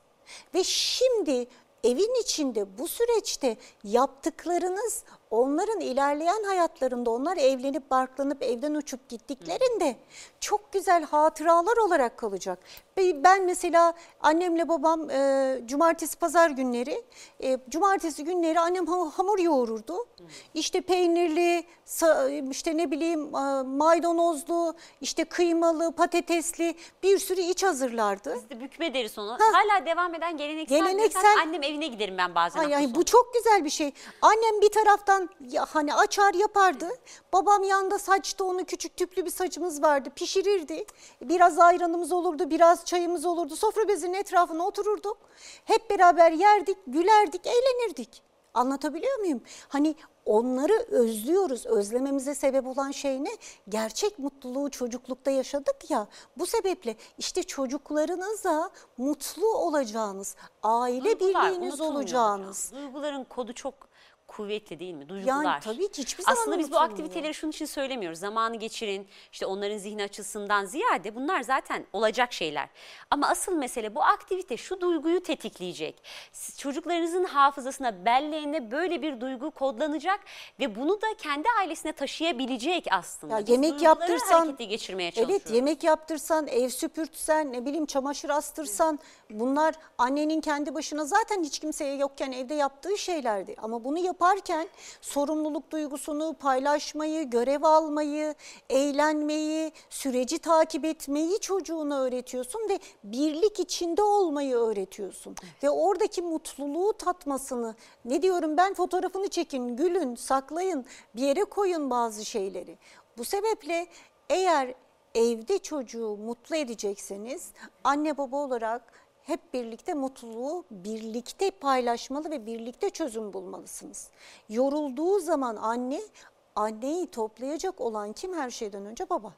Ve şimdi evin içinde bu süreçte yaptıklarınız onların ilerleyen hayatlarında onlar evlenip barklanıp evden uçup gittiklerinde çok güzel hatıralar olarak kalacak. Ben mesela annemle babam e, cumartesi pazar günleri e, cumartesi günleri annem ha- hamur yoğururdu. İşte peynirli işte ne bileyim e, maydanozlu işte kıymalı patatesli bir sürü iç hazırlardı. Biz de bükme deriz onu. Hala devam eden geleneksel. Geleneksel-. Annem evine giderim ben bazen. Ay, ay, bu çok güzel bir şey. Annem bir taraftan ya, hani açar yapardı. Babam yanında saçta onu küçük tüplü bir saçımız vardı. Pişirirdi. Biraz ayranımız olurdu, biraz çayımız olurdu. Sofra bezinin etrafına otururduk. Hep beraber yerdik, gülerdik, eğlenirdik. Anlatabiliyor muyum? Hani onları özlüyoruz. Özlememize sebep olan şey ne? Gerçek mutluluğu çocuklukta yaşadık ya. Bu sebeple işte çocuklarınıza mutlu olacağınız, aile Duygular birliğiniz unutulmuyor olacağınız. hocam. Duyguların kodu çok kuvvetli değil mi? Duygular. Yani tabii ki hiçbir zaman Aslında biz bu aktiviteleri şunun için söylemiyoruz. Zamanı geçirin, işte onların zihni açısından ziyade bunlar zaten olacak şeyler. Ama asıl mesele bu aktivite şu duyguyu tetikleyecek. Siz çocuklarınızın hafızasına, belleğine böyle bir duygu kodlanacak ve bunu da kendi ailesine taşıyabilecek aslında. Ya Biz yemek yaptırsan, harekete geçirmeye çalışıyoruz. evet yemek yaptırsan, ev süpürtsen, ne bileyim çamaşır astırsan bunlar annenin kendi başına zaten hiç kimseye yokken evde yaptığı şeylerdi. Ama bunu yaparken sorumluluk duygusunu, paylaşmayı, görev almayı, eğlenmeyi, süreci takip etmeyi çocuğuna öğretiyorsun ve birlik içinde olmayı öğretiyorsun. Ve oradaki mutluluğu tatmasını, ne diyorum ben fotoğrafını çekin, gülün, saklayın, bir yere koyun bazı şeyleri. Bu sebeple eğer evde çocuğu mutlu edecekseniz anne baba olarak hep birlikte mutluluğu birlikte paylaşmalı ve birlikte çözüm bulmalısınız. Yorulduğu zaman anne, anneyi toplayacak olan kim her şeyden önce baba.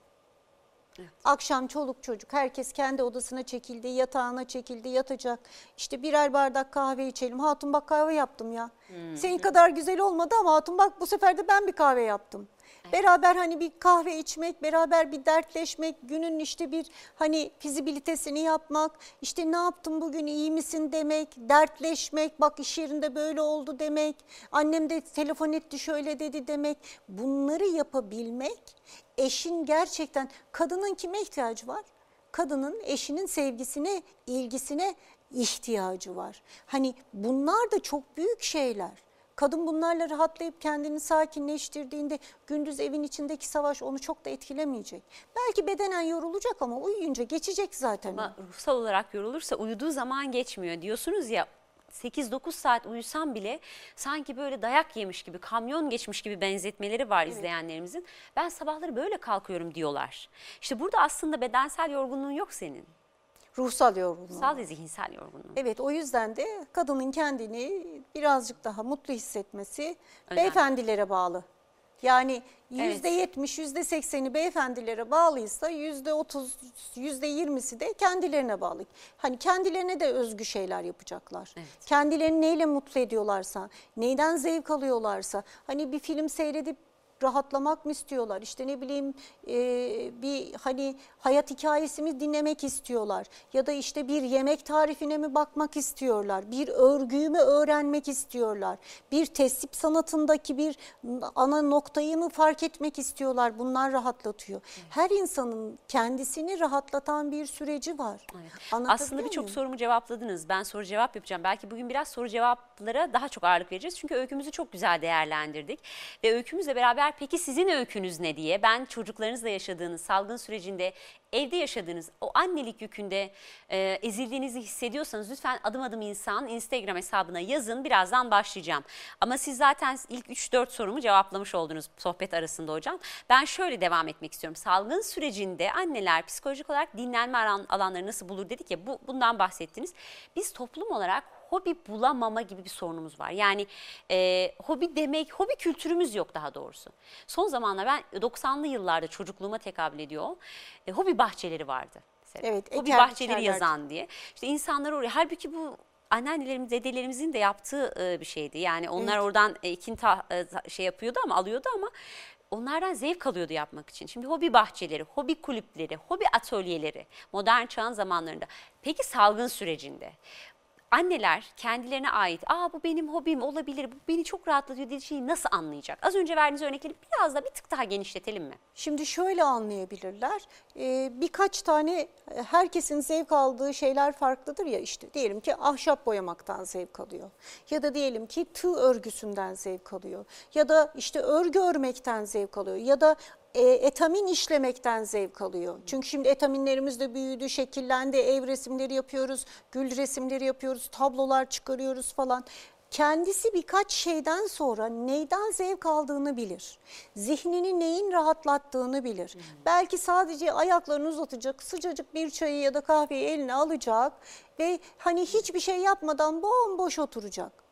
Akşam çoluk çocuk herkes kendi odasına çekildi, yatağına çekildi, yatacak. İşte birer bardak kahve içelim. Hatun bak kahve yaptım ya. Senin kadar güzel olmadı ama Hatun bak bu sefer de ben bir kahve yaptım. Beraber hani bir kahve içmek, beraber bir dertleşmek, günün işte bir hani fizibilitesini yapmak, işte ne yaptın bugün iyi misin demek, dertleşmek, bak iş yerinde böyle oldu demek, annem de telefon etti şöyle dedi demek. Bunları yapabilmek eşin gerçekten kadının kime ihtiyacı var? Kadının eşinin sevgisine, ilgisine ihtiyacı var. Hani bunlar da çok büyük şeyler. Kadın bunlarla rahatlayıp kendini sakinleştirdiğinde gündüz evin içindeki savaş onu çok da etkilemeyecek. Belki bedenen yorulacak ama uyuyunca geçecek zaten. Ama ruhsal olarak yorulursa uyuduğu zaman geçmiyor. Diyorsunuz ya 8-9 saat uyusam bile sanki böyle dayak yemiş gibi, kamyon geçmiş gibi benzetmeleri var izleyenlerimizin. Ben sabahları böyle kalkıyorum diyorlar. İşte burada aslında bedensel yorgunluğun yok senin. Ruhsal yorgunluğu. Sadece zihinsel yorgunluğun. Evet o yüzden de kadının kendini birazcık daha mutlu hissetmesi Önemli. beyefendilere bağlı. Yani yüzde yetmiş, yüzde sekseni beyefendilere bağlıysa yüzde otuz, yüzde yirmisi de kendilerine bağlı. Hani kendilerine de özgü şeyler yapacaklar. Evet. Kendilerini neyle mutlu ediyorlarsa, neyden zevk alıyorlarsa. Hani bir film seyredip rahatlamak mı istiyorlar? İşte ne bileyim e, bir hani hayat hikayesini dinlemek istiyorlar. Ya da işte bir yemek tarifine mi bakmak istiyorlar? Bir örgüyü mü öğrenmek istiyorlar? Bir tesip sanatındaki bir ana noktayı mı fark etmek istiyorlar? Bunlar rahatlatıyor. Her insanın kendisini rahatlatan bir süreci var. Anlatabiliyor Aslında birçok sorumu cevapladınız. Ben soru cevap yapacağım. Belki bugün biraz soru cevaplara daha çok ağırlık vereceğiz. Çünkü öykümüzü çok güzel değerlendirdik. Ve öykümüzle beraber peki sizin öykünüz ne diye ben çocuklarınızla yaşadığınız salgın sürecinde evde yaşadığınız o annelik yükünde e, ezildiğinizi hissediyorsanız lütfen adım adım insan Instagram hesabına yazın. Birazdan başlayacağım. Ama siz zaten ilk 3-4 sorumu cevaplamış oldunuz sohbet arasında hocam. Ben şöyle devam etmek istiyorum. Salgın sürecinde anneler psikolojik olarak dinlenme alan- alanları nasıl bulur dedik ya bu, bundan bahsettiniz. Biz toplum olarak hobi bulamama gibi bir sorunumuz var. Yani e, hobi demek, hobi kültürümüz yok daha doğrusu. Son zamanlar ben 90'lı yıllarda çocukluğuma tekabül ediyor. E, hobi bahçeleri vardı. mesela. Evet, Hobi bahçeleri yazan diye. İşte insanlar oraya, halbuki bu anneannelerimiz, dedelerimizin de yaptığı e, bir şeydi. Yani onlar oradan e, ikinta e, şey yapıyordu ama alıyordu ama onlardan zevk alıyordu yapmak için. Şimdi hobi bahçeleri, hobi kulüpleri, hobi atölyeleri modern çağın zamanlarında. Peki salgın sürecinde anneler kendilerine ait aa bu benim hobim olabilir bu beni çok rahatlatıyor dediği şeyi nasıl anlayacak? Az önce verdiğiniz örnekleri biraz da bir tık daha genişletelim mi? Şimdi şöyle anlayabilirler. Ee, birkaç tane herkesin zevk aldığı şeyler farklıdır ya işte diyelim ki ahşap boyamaktan zevk alıyor. Ya da diyelim ki tığ örgüsünden zevk alıyor. Ya da işte örgü örmekten zevk alıyor. Ya da e, etamin işlemekten zevk alıyor. Çünkü şimdi etaminlerimiz de büyüdü, şekillendi, ev resimleri yapıyoruz, gül resimleri yapıyoruz, tablolar çıkarıyoruz falan. Kendisi birkaç şeyden sonra neyden zevk aldığını bilir. Zihnini neyin rahatlattığını bilir. Belki sadece ayaklarını uzatacak, sıcacık bir çayı ya da kahveyi eline alacak ve hani hiçbir şey yapmadan bomboş oturacak.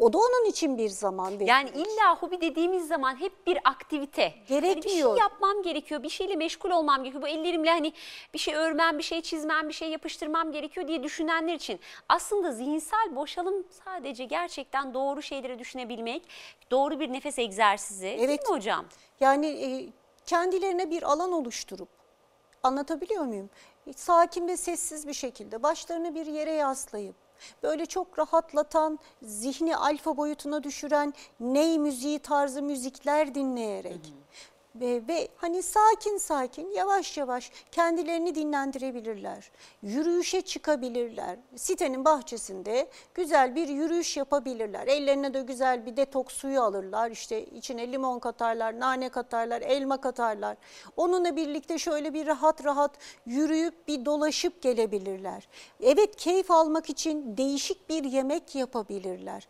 O da onun için bir zaman. bir Yani illa hobi dediğimiz zaman hep bir aktivite. Yani bir şey Gerekmiyor. yapmam gerekiyor, bir şeyle meşgul olmam gerekiyor. Bu ellerimle hani bir şey örmem, bir şey çizmem, bir şey yapıştırmam gerekiyor diye düşünenler için. Aslında zihinsel boşalım sadece gerçekten doğru şeyleri düşünebilmek, doğru bir nefes egzersizi değil Evet. mi hocam? Yani e, kendilerine bir alan oluşturup anlatabiliyor muyum? Sakin ve sessiz bir şekilde başlarını bir yere yaslayıp böyle çok rahatlatan, zihni alfa boyutuna düşüren ney müziği tarzı müzikler dinleyerek ve, ve hani sakin sakin yavaş yavaş kendilerini dinlendirebilirler. Yürüyüşe çıkabilirler. Sitenin bahçesinde güzel bir yürüyüş yapabilirler. Ellerine de güzel bir detoks suyu alırlar. İşte içine limon katarlar, nane katarlar, elma katarlar. Onunla birlikte şöyle bir rahat rahat yürüyüp bir dolaşıp gelebilirler. Evet keyif almak için değişik bir yemek yapabilirler.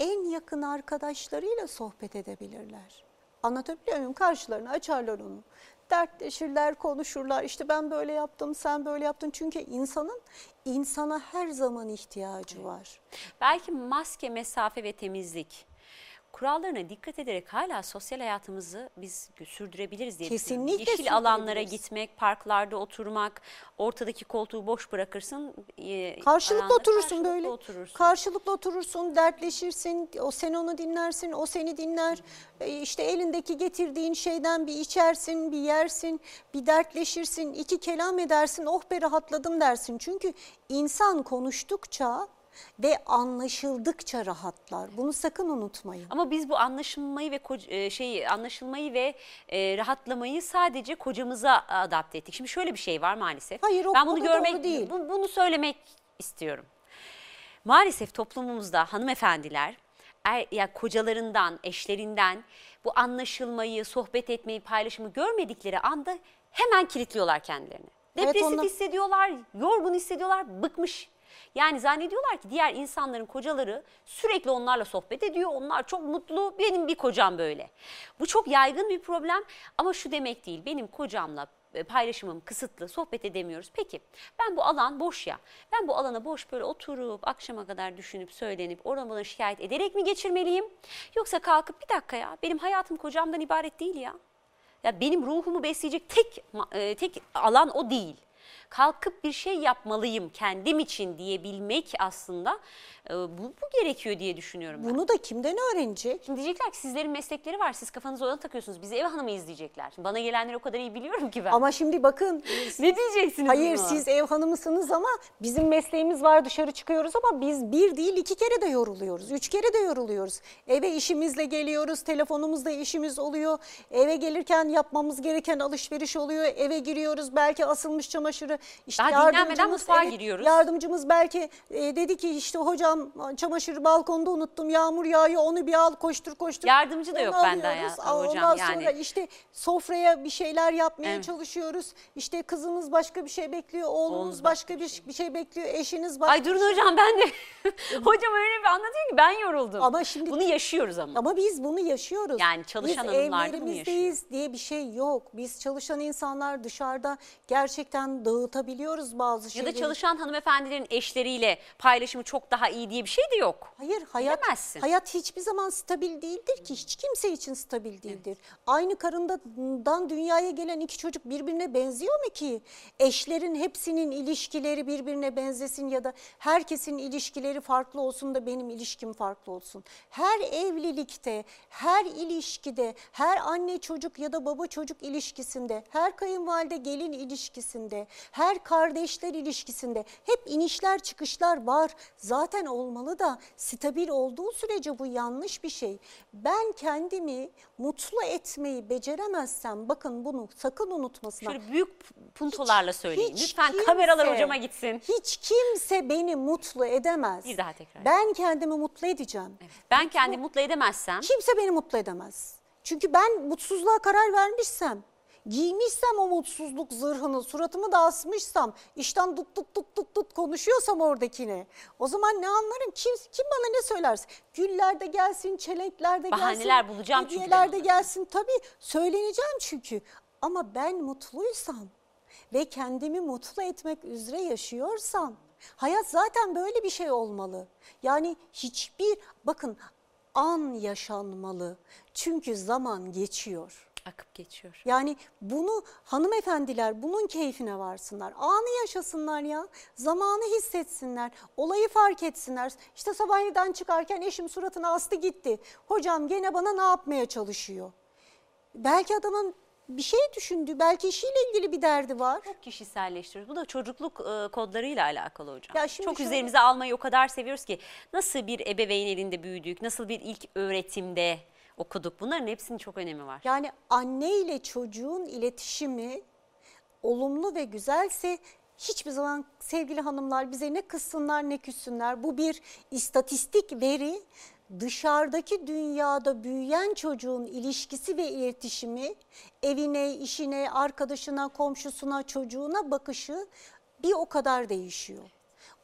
En yakın arkadaşlarıyla sohbet edebilirler. Anlatabiliyor muyum? Karşılarına açarlar onu. Dertleşirler, konuşurlar. İşte ben böyle yaptım, sen böyle yaptın. Çünkü insanın insana her zaman ihtiyacı var. Belki maske, mesafe ve temizlik kurallarına dikkat ederek hala sosyal hayatımızı biz sürdürebiliriz diye düşünüyorum. Kesinlikle Yeşil alanlara gitmek, parklarda oturmak, ortadaki koltuğu boş bırakırsın. e, Karşılıklı alanda oturursun karşılıklı böyle. oturursun. Karşılıklı oturursun, dertleşirsin. O sen onu dinlersin, o seni dinler. E, İşte elindeki getirdiğin şeyden bir içersin, bir yersin, bir dertleşirsin, iki kelam edersin. Oh be rahatladım dersin. Çünkü insan konuştukça ve anlaşıldıkça rahatlar. Bunu sakın unutmayın. Ama biz bu anlaşılmayı ve e, şeyi anlaşılmayı ve e, rahatlamayı sadece kocamıza adapte ettik. Şimdi şöyle bir şey var maalesef. Hayır, o- ben bunu görmek değil. bu- bunu söylemek istiyorum. Maalesef toplumumuzda hanımefendiler er, yani kocalarından, eşlerinden bu anlaşılmayı, sohbet etmeyi, paylaşımı görmedikleri anda hemen kilitliyorlar kendilerini. Evet, Depresif onlar- hissediyorlar, yorgun hissediyorlar, bıkmış. Yani zannediyorlar ki diğer insanların kocaları sürekli onlarla sohbet ediyor. Onlar çok mutlu. Benim bir kocam böyle. Bu çok yaygın bir problem ama şu demek değil. Benim kocamla e, paylaşımım kısıtlı, sohbet edemiyoruz. Peki ben bu alan boş ya. Ben bu alana boş böyle oturup akşama kadar düşünüp söylenip oradan şikayet ederek mi geçirmeliyim? Yoksa kalkıp bir dakika ya benim hayatım kocamdan ibaret değil ya. Ya benim ruhumu besleyecek tek e, tek alan o değil. Kalkıp bir şey yapmalıyım kendim için diyebilmek aslında e, bu, bu gerekiyor diye düşünüyorum ben. Bunu da kimden öğrenecek? Şimdi diyecekler ki sizlerin meslekleri var siz kafanızı ona takıyorsunuz. Biz ev hanımıyız diyecekler. Şimdi bana gelenleri o kadar iyi biliyorum ki ben. Ama şimdi bakın ne diyeceksiniz Hayır buna? siz ev hanımısınız ama bizim mesleğimiz var dışarı çıkıyoruz ama biz bir değil iki kere de yoruluyoruz. Üç kere de yoruluyoruz. Eve işimizle geliyoruz telefonumuzda işimiz oluyor. Eve gelirken yapmamız gereken alışveriş oluyor. Eve giriyoruz belki asılmış çamaşırı. İşte Daha dinlenmeden mutfağa giriyoruz. Yardımcımız belki e, dedi ki işte hocam çamaşırı balkonda unuttum yağmur yağıyor onu bir al koştur koştur. Yardımcı da Onu yok bende alıyoruz. hayatım hocam, Ondan yani. sonra işte sofraya bir şeyler yapmaya Evet. çalışıyoruz. İşte kızımız başka bir şey bekliyor, Oğlunuz başka bir, bir şey bekliyor, eşiniz başka Ay durun hocam ben de hocam öyle bir anlatıyor ki ben yoruldum. Ama şimdi- bunu yaşıyoruz ama. Ama biz bunu yaşıyoruz. Yani çalışan biz hanımlar da bunu evlerimizdeyiz diye bir şey yok. Biz çalışan insanlar dışarıda gerçekten dağıtabiliyoruz bazı Ya şeyleri. da çalışan hanımefendilerin eşleriyle paylaşımı çok daha iyi diye bir şey de yok. Hayır hayat Bilemezsin. hayat hiçbir zaman stabil değildir ki hiç kimse için stabil değildir. Aynı karından dünyaya gelen iki çocuk birbirine benziyor mu ki? Eşlerin hepsinin ilişkileri birbirine benzesin ya da herkesin ilişkileri farklı olsun da benim ilişkim farklı olsun. Her evlilikte, her ilişkide, her anne çocuk ya da baba çocuk ilişkisinde, her kayınvalide gelin ilişkisinde, her kardeşler ilişkisinde hep inişler çıkışlar var. Zaten olmalı da stabil olduğu sürece bu yanlış bir şey. Ben kendimi mutlu etmeyi beceremezsem bakın bunu sakın unutmasınlar. Şöyle büyük puntolarla söyleyin. hiç Lütfen kimse- kameralar hocama gitsin. Hiç kimse beni mutlu edemez. Bir daha tekrar. Ben kendimi mutlu edeceğim. Ben kendimi mutlu edemezsem Kimse beni mutlu edemez. Çünkü ben mutsuzluğa karar vermişsem, giymişsem o mutsuzluk zırhını, suratımı da asmışsam, işten tut tut tut tut tut konuşuyorsam oradakine. O zaman ne anlarım? Kim, kim bana ne söylerse? Güller de gelsin, çelenkler de gelsin. Bahaneler bulacağım çünkü hediyeler de gelsin. Tabii söyleneceğim çünkü. Ama ben mutluysam ve kendimi mutlu etmek üzere yaşıyorsam hayat zaten böyle bir şey olmalı. Yani hiçbir bakın an yaşanmalı. Çünkü zaman geçiyor. Akıp geçiyor. Yani bunu hanımefendiler bunun keyfine varsınlar. Anı yaşasınlar ya. Zamanı hissetsinler. Olayı fark etsinler. İşte sabah evden çıkarken eşim suratına astı gitti. Hocam gene bana ne yapmaya çalışıyor? Belki adamın bir şey düşündü. Belki işiyle ilgili bir derdi var. Çok kişiselleştiriyoruz. Bu da çocukluk e, kodlarıyla alakalı hocam. Ya şimdi Çok şöyle- üzerimize almayı o kadar seviyoruz ki nasıl bir ebeveyn elinde büyüdük, nasıl bir ilk öğretimde okuduk. Bunların hepsinin çok önemi var. Yani anne ile çocuğun iletişimi olumlu ve güzelse hiçbir zaman sevgili hanımlar bize ne kızsınlar ne küssünler. Bu bir istatistik veri. Dışarıdaki dünyada büyüyen çocuğun ilişkisi ve iletişimi evine, işine, arkadaşına, komşusuna, çocuğuna bakışı bir o kadar değişiyor.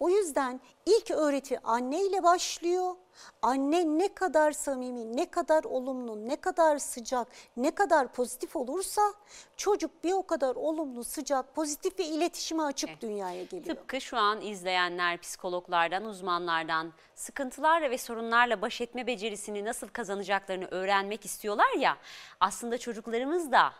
O yüzden ilk öğreti anne ile başlıyor. Anne ne kadar samimi, ne kadar olumlu, ne kadar sıcak, ne kadar pozitif olursa çocuk bir o kadar olumlu, sıcak, pozitif ve iletişime açık dünyaya geliyor. Tıpkı şu an izleyenler psikologlardan, uzmanlardan sıkıntılarla ve sorunlarla baş etme becerisini nasıl kazanacaklarını öğrenmek istiyorlar ya. Aslında çocuklarımız da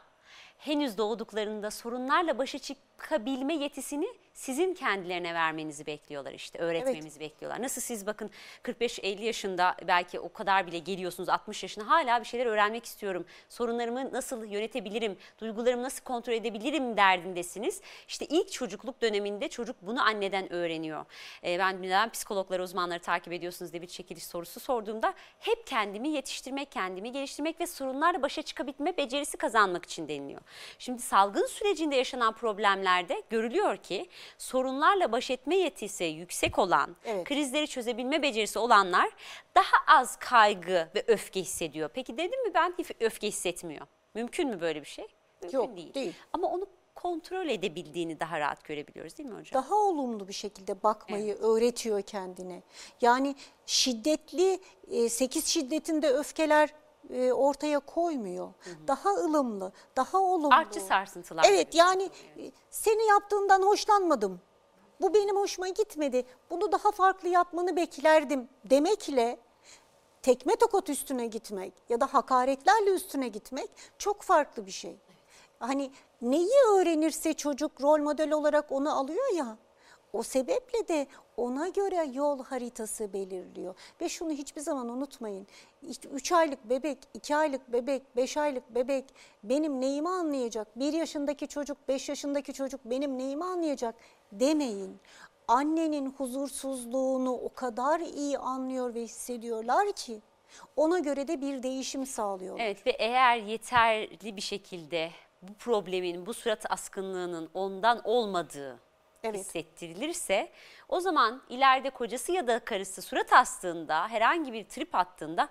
henüz doğduklarında sorunlarla başa çıkabilme yetisini sizin kendilerine vermenizi bekliyorlar işte öğretmemizi bekliyorlar. Nasıl siz bakın 45-50 yaşında belki o kadar bile geliyorsunuz 60 yaşına hala bir şeyler öğrenmek istiyorum. Sorunlarımı nasıl yönetebilirim, duygularımı nasıl kontrol edebilirim derdindesiniz. İşte ilk çocukluk döneminde çocuk bunu anneden öğreniyor. Ee, ben neden psikologları, uzmanları takip ediyorsunuz diye bir çekiliş sorusu sorduğumda hep kendimi yetiştirmek, kendimi geliştirmek ve sorunlarla başa çıkabilme becerisi kazanmak için deniliyor. Şimdi salgın sürecinde yaşanan problemlerde görülüyor ki sorunlarla baş etme yetisi yüksek olan, Evet. krizleri çözebilme becerisi olanlar daha az kaygı ve öfke hissediyor. Peki dedim mi ben hiç öfke hissetmiyor. Mümkün mü böyle bir şey? Mümkün Yok, değil. değil. Ama onu kontrol edebildiğini daha rahat görebiliyoruz değil mi hocam? daha olumlu bir şekilde bakmayı öğretiyor kendine. Yani şiddetli 8 şiddetinde öfkeler e, ortaya koymuyor. Daha ılımlı, daha olumlu. Artçı sarsıntılar. Evet yani e, seni yaptığından hoşlanmadım. Bu benim hoşuma gitmedi. Bunu daha farklı yapmanı beklerdim demekle tekme tokat üstüne gitmek ya da hakaretlerle üstüne gitmek çok farklı bir şey. Hani neyi öğrenirse çocuk rol model olarak onu alıyor ya. O sebeple de ona göre yol haritası belirliyor. Ve şunu hiçbir zaman unutmayın. 3 aylık bebek, 2 aylık bebek, 5 aylık bebek benim neyimi anlayacak? 1 yaşındaki çocuk, 5 yaşındaki çocuk benim neyimi anlayacak demeyin. Annenin huzursuzluğunu o kadar iyi anlıyor ve hissediyorlar ki ona göre de bir değişim sağlıyorlar. Evet ve eğer yeterli bir şekilde bu problemin, bu surat askınlığının ondan olmadığı Evet. hissettirilirse o zaman ileride kocası ya da karısı surat astığında herhangi bir trip attığında "Cık,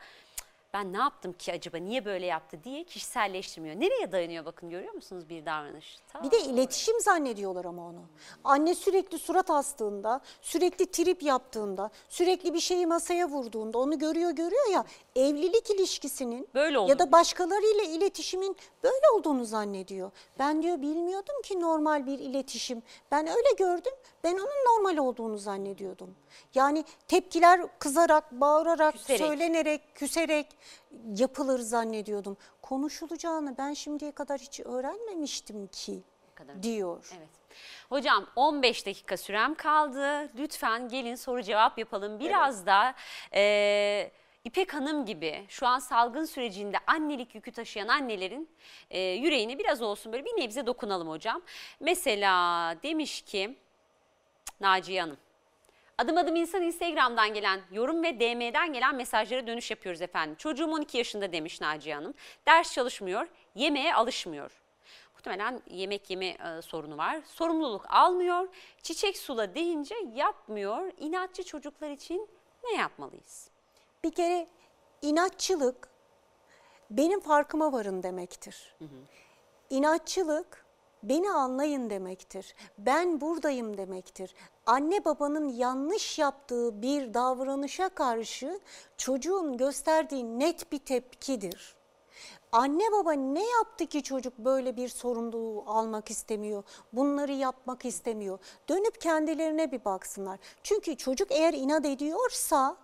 ben ne yaptım ki acaba niye böyle yaptı diye kişiselleştirmiyor. Nereye dayanıyor bakın görüyor musunuz bir davranış? Ta Bir de iletişim zannediyorlar ama onu. Anne sürekli surat astığında, sürekli trip yaptığında, sürekli bir şeyi masaya vurduğunda onu görüyor görüyor ya evlilik ilişkisinin Böyle ya da başkalarıyla iletişimin böyle olduğunu zannediyor. Ben diyor bilmiyordum ki normal bir iletişim. Ben öyle gördüm. Ben onun normal olduğunu zannediyordum. Yani tepkiler kızarak, bağırarak, Küserek. söylenerek, küserek yapılır zannediyordum. Konuşulacağını ben şimdiye kadar hiç öğrenmemiştim ki kadar. diyor. Evet. Hocam 15 dakika sürem kaldı. Lütfen gelin soru cevap yapalım. Biraz da e, İpek Hanım gibi şu an salgın sürecinde annelik yükü taşıyan annelerin e, yüreğine biraz olsun böyle bir nebze dokunalım hocam. Mesela demiş ki Naciye Hanım. Adım adım insan Instagram'dan gelen yorum ve DM'den gelen mesajlara dönüş yapıyoruz efendim. Çocuğum 12 yaşında demiş Naciye Hanım. Ders çalışmıyor, yemeğe alışmıyor. Muhtemelen yemek yeme e, sorunu var. Sorumluluk almıyor. Çiçek sula deyince yapmıyor. İnatçı çocuklar için ne yapmalıyız? Bir kere inatçılık benim farkıma varın demektir. İnatçılık beni anlayın demektir. Ben buradayım demektir. Anne babanın yanlış yaptığı bir davranışa karşı çocuğun gösterdiği net bir tepkidir. Anne baba ne yaptı ki çocuk böyle bir sorumluluğu almak istemiyor, bunları yapmak istemiyor. Dönüp kendilerine bir baksınlar. Çünkü çocuk eğer inat ediyorsa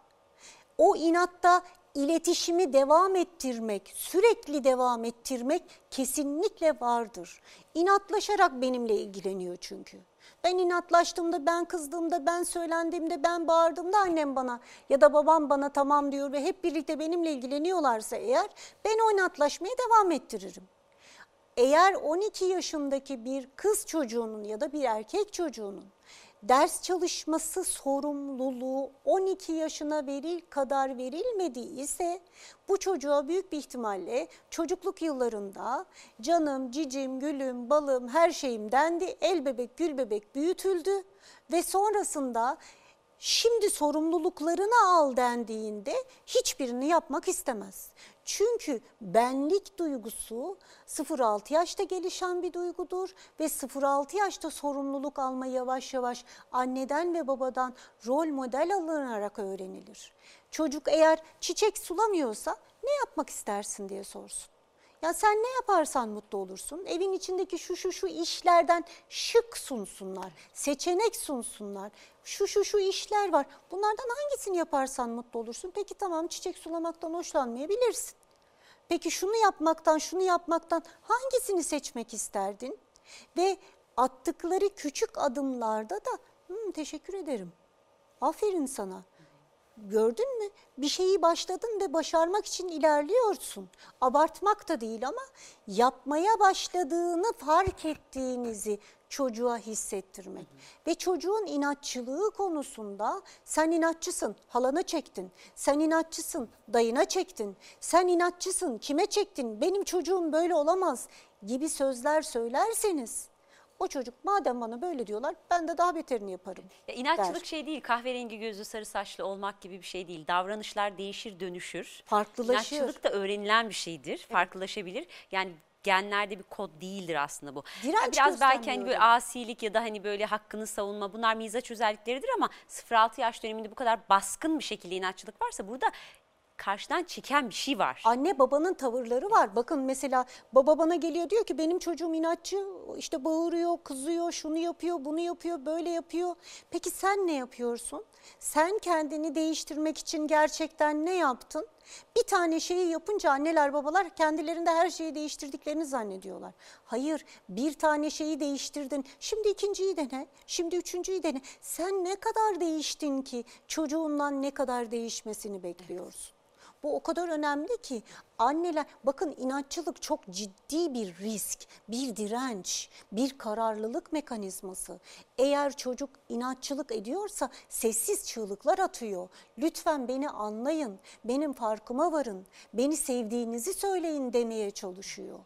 o inatta iletişimi devam ettirmek, sürekli devam ettirmek kesinlikle vardır. İnatlaşarak benimle ilgileniyor çünkü. Ben inatlaştığımda, ben kızdığımda, ben söylendiğimde, ben bağırdığımda annem bana ya da babam bana tamam diyor ve hep birlikte benimle ilgileniyorlarsa eğer ben o inatlaşmaya devam ettiririm. Eğer 12 yaşındaki bir kız çocuğunun ya da bir erkek çocuğunun ders çalışması sorumluluğu 12 yaşına veril kadar verilmediği ise bu çocuğa büyük bir ihtimalle çocukluk yıllarında canım, cicim, gülüm, balım her şeyim dendi. El bebek, gül bebek büyütüldü ve sonrasında şimdi sorumluluklarını al dendiğinde hiçbirini yapmak istemez. Çünkü benlik duygusu 0-6 yaşta gelişen bir duygudur ve 0-6 yaşta sorumluluk alma yavaş yavaş anneden ve babadan rol model alınarak öğrenilir. Çocuk eğer çiçek sulamıyorsa ne yapmak istersin diye sorsun. Ya sen ne yaparsan mutlu olursun. Evin içindeki şu şu şu işlerden şık sunsunlar, seçenek sunsunlar. Şu şu şu işler var. Bunlardan hangisini yaparsan mutlu olursun. Peki tamam çiçek sulamaktan hoşlanmayabilirsin. Peki şunu yapmaktan, şunu yapmaktan hangisini seçmek isterdin? Ve attıkları küçük adımlarda da "Hmm, teşekkür ederim. Aferin sana. Gördün mü? Bir şeyi başladın ve başarmak için ilerliyorsun. Abartmak da değil ama yapmaya başladığını fark ettiğinizi çocuğa hissettirmek. Ve çocuğun inatçılığı konusunda sen inatçısın, halana çektin. Sen inatçısın, dayına çektin. Sen inatçısın, kime çektin? Benim çocuğum böyle olamaz. gibi sözler söylerseniz o çocuk madem bana böyle diyorlar ben de daha beterini yaparım. Ya inatçılık der. şey değil, kahverengi gözlü sarı saçlı olmak gibi bir şey değil. Davranışlar değişir, dönüşür. Farklılaşır. İnatçılık da öğrenilen bir şeydir, farklılaşabilir. Yani genlerde bir kod değildir aslında bu. Direnç Yani biraz belki hani böyle öyle. asilik ya da hani böyle hakkını savunma bunlar mizaç özellikleridir ama 0-6 yaş döneminde bu kadar baskın bir şekilde inatçılık varsa burada karşıdan çeken bir şey var. Anne babanın tavırları var. Bakın mesela baba bana geliyor diyor ki benim çocuğum inatçı işte bağırıyor, kızıyor, şunu yapıyor, bunu yapıyor, böyle yapıyor. Peki sen ne yapıyorsun? Sen kendini değiştirmek için gerçekten ne yaptın? Bir tane şeyi yapınca anneler babalar kendilerinde her şeyi değiştirdiklerini zannediyorlar. Hayır bir tane şeyi değiştirdin. Şimdi ikinciyi dene. Şimdi üçüncüyü dene. Sen ne kadar değiştin ki çocuğundan ne kadar değişmesini bekliyorsun? Bu o kadar önemli ki anneler bakın inatçılık çok ciddi bir risk, bir direnç, bir kararlılık mekanizması. Eğer çocuk inatçılık ediyorsa sessiz çığlıklar atıyor. Lütfen beni anlayın, benim farkıma varın, beni sevdiğinizi söyleyin demeye çalışıyor.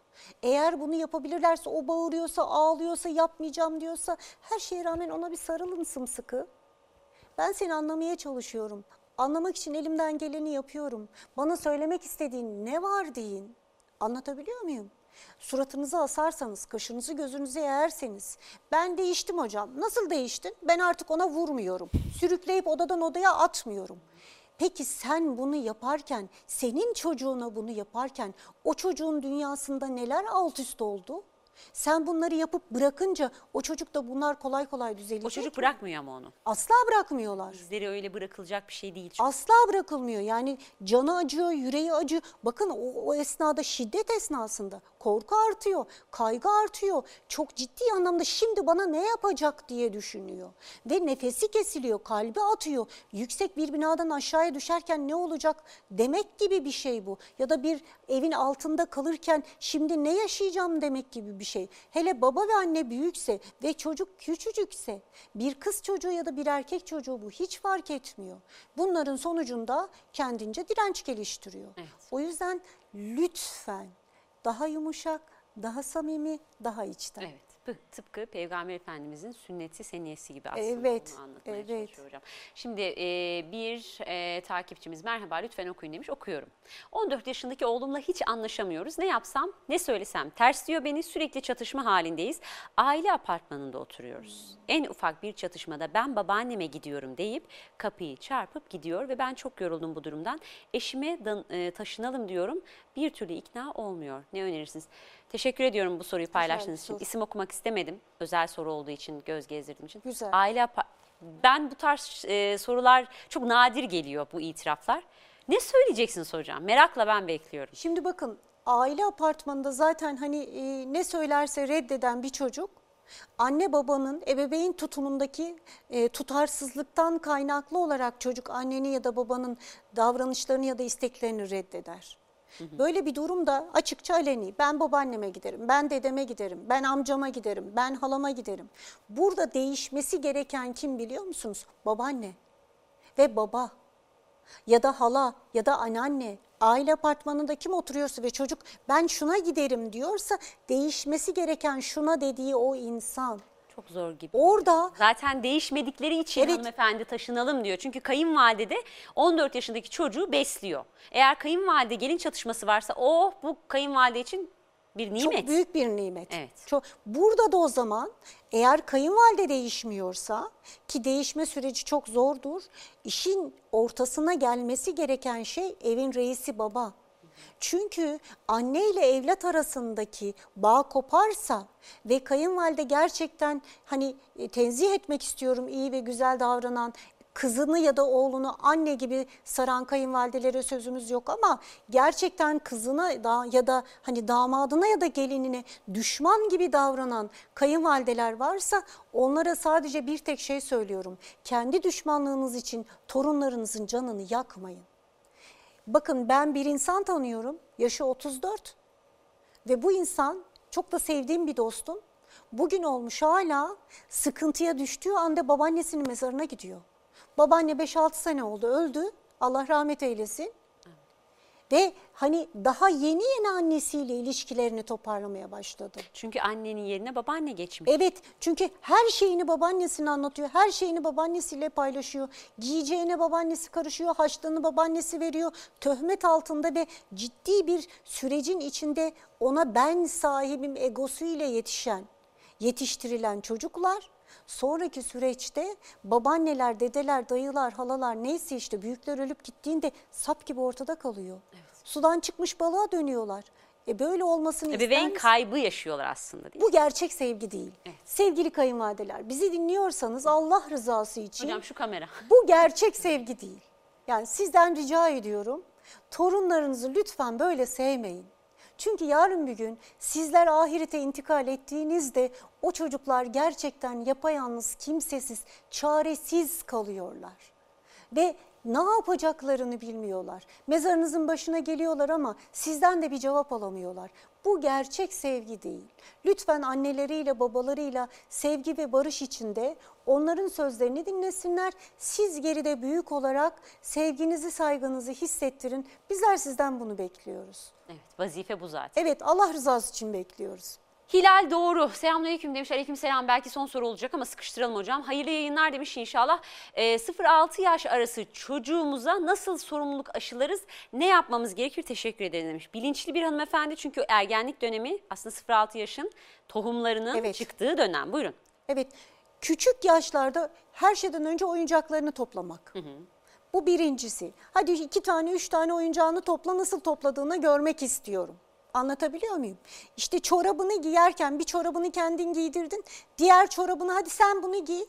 Eğer bunu yapabilirlerse o bağırıyorsa, ağlıyorsa, yapmayacağım diyorsa her şeye rağmen ona bir sarılın sımsıkı. Ben seni anlamaya çalışıyorum. Anlamak için elimden geleni yapıyorum. Bana söylemek istediğin ne var deyin. Anlatabiliyor muyum? Suratınızı asarsanız, kaşınızı gözünüze eğerseniz, ben değiştim hocam. Nasıl değiştin? Ben artık ona vurmuyorum. Sürükleyip odadan odaya atmıyorum. Peki sen bunu yaparken, senin çocuğuna bunu yaparken o çocuğun dünyasında neler alt üst oldu? Sen bunları yapıp bırakınca o çocuk da bunlar kolay kolay düzelecek O çocuk mi? bırakmıyor ama onu. Asla bırakmıyorlar. Bizleri öyle bırakılacak bir şey değil. çünkü. Asla bırakılmıyor. Yani canı acıyor, yüreği acıyor. Bakın o, o esnada şiddet esnasında korku artıyor, kaygı artıyor. Çok ciddi anlamda şimdi bana ne yapacak diye düşünüyor. Ve nefesi kesiliyor, kalbi atıyor. Yüksek bir binadan aşağıya düşerken ne olacak demek gibi bir şey bu. Ya da bir evin altında kalırken şimdi ne yaşayacağım demek gibi bir şey. Hele baba ve anne büyükse ve çocuk küçücükse bir kız çocuğu ya da bir erkek çocuğu bu hiç fark etmiyor. Bunların sonucunda kendince direnç geliştiriyor. Evet. O yüzden lütfen daha yumuşak, daha samimi, daha içten. Evet. Tıpkı Peygamber Efendimizin sünneti seniyesi gibi aslında Evet, onu anlatmaya evet. çalışıyor hocam. Şimdi e, bir e, takipçimiz merhaba lütfen okuyun demiş okuyorum. 14 yaşındaki oğlumla hiç anlaşamıyoruz. Ne yapsam ne söylesem ters diyor beni sürekli çatışma halindeyiz. Aile apartmanında oturuyoruz. En ufak bir çatışmada ben babaanneme gidiyorum deyip kapıyı çarpıp gidiyor ve ben çok yoruldum bu durumdan. Eşime dan- e, taşınalım diyorum bir türlü ikna olmuyor. Ne önerirsiniz? Teşekkür ediyorum bu soruyu paylaştığınız için. soru. İsim okumak istemedim. Özel soru olduğu için, göz gezdirdiğim için. Güzel. Aile ben bu tarz e, sorular çok nadir geliyor bu itiraflar. Ne söyleyeceksiniz hocam? Merakla ben bekliyorum. Şimdi bakın aile apartmanında zaten hani e, ne söylerse reddeden bir çocuk anne babanın ebeveyn tutumundaki e, tutarsızlıktan kaynaklı olarak çocuk annenin ya da babanın davranışlarını ya da isteklerini reddeder. Böyle bir durumda açıkça aleni ben babaanneme giderim, ben dedeme giderim, ben amcama giderim, ben halama giderim. Burada değişmesi gereken kim biliyor musunuz? Babaanne ve baba ya da hala ya da anneanne aile apartmanında kim oturuyorsa ve çocuk ben şuna giderim diyorsa değişmesi gereken şuna dediği o insan. Çok zor gibi. Orada Zaten değişmedikleri için Evet. hanımefendi taşınalım diyor. Çünkü kayınvalide de 14 yaşındaki çocuğu besliyor. Eğer kayınvalide gelin çatışması varsa o bu kayınvalide için bir nimet. çok büyük bir nimet. Evet. Çok, burada da o zaman eğer kayınvalide değişmiyorsa ki değişme süreci çok zordur. işin ortasına gelmesi gereken şey evin reisi baba. Çünkü anne ile evlat arasındaki bağ koparsa ve kayınvalide gerçekten hani e, tenzih etmek istiyorum iyi ve güzel davranan kızını ya da oğlunu anne gibi saran kayınvalidelere sözümüz yok ama gerçekten kızına ya da hani damadına ya da gelinine düşman gibi davranan kayınvalideler varsa onlara sadece bir tek şey söylüyorum. Kendi düşmanlığınız için torunlarınızın canını yakmayın. Bakın ben bir insan tanıyorum. Yaşı 34. Ve bu insan çok da sevdiğim bir dostum. Bugün olmuş hala sıkıntıya düştüğü anda babaannesinin mezarına gidiyor. Babaanne 5-6 sene oldu öldü. Allah rahmet eylesin. Ve hani daha yeni yeni annesiyle ilişkilerini toparlamaya başladı. Çünkü annenin yerine babaanne geçmiş. Evet çünkü her şeyini babaannesine anlatıyor. Her şeyini babaannesiyle paylaşıyor. Giyeceğine babaannesi karışıyor. Haçlığını babaannesi veriyor. Töhmet altında ve ciddi bir sürecin içinde ona ben sahibim egosu ile yetişen, yetiştirilen çocuklar sonraki süreçte babaanneler, dedeler, dayılar, halalar neyse işte büyükler ölüp gittiğinde sap gibi ortada kalıyor. Sudan çıkmış balığa dönüyorlar. E böyle olmasını ister Ebeveyn misin? kaybı yaşıyorlar aslında değil mi? Bu gerçek sevgi değil. Sevgili kayınvalideler bizi dinliyorsanız Allah rızası için Hocam şu kamera. bu gerçek sevgi değil. Yani sizden rica ediyorum torunlarınızı lütfen böyle sevmeyin. Çünkü yarın bir gün sizler ahirete intikal ettiğinizde o çocuklar gerçekten yapayalnız, kimsesiz, çaresiz kalıyorlar. Ve ne yapacaklarını bilmiyorlar. Mezarınızın başına geliyorlar ama sizden de bir cevap alamıyorlar. Bu gerçek sevgi değil. Lütfen anneleriyle babalarıyla sevgi ve barış içinde onların sözlerini dinlesinler. Siz geride büyük olarak sevginizi saygınızı hissettirin. Bizler sizden bunu bekliyoruz. Evet vazife bu zaten. Evet Allah rızası için bekliyoruz. Hilal doğru. Selamünaleyküm demiş. Aleykümselam. Belki son soru olacak ama sıkıştıralım hocam. Hayırlı yayınlar demiş inşallah. Ee, 0-6 yaş arası çocuğumuza nasıl sorumluluk aşılarız? Ne yapmamız gerekir? Teşekkür ederim demiş. Bilinçli bir hanımefendi çünkü ergenlik dönemi aslında 0-6 yaşın tohumlarının Evet. çıktığı dönem. Buyurun. Evet, küçük yaşlarda her şeyden önce oyuncaklarını toplamak. Bu birincisi. Hadi iki tane, üç tane oyuncağını topla, nasıl topladığını görmek istiyorum. Anlatabiliyor muyum? İşte çorabını giyerken bir çorabını kendin giydirdin, diğer çorabını hadi sen bunu giy.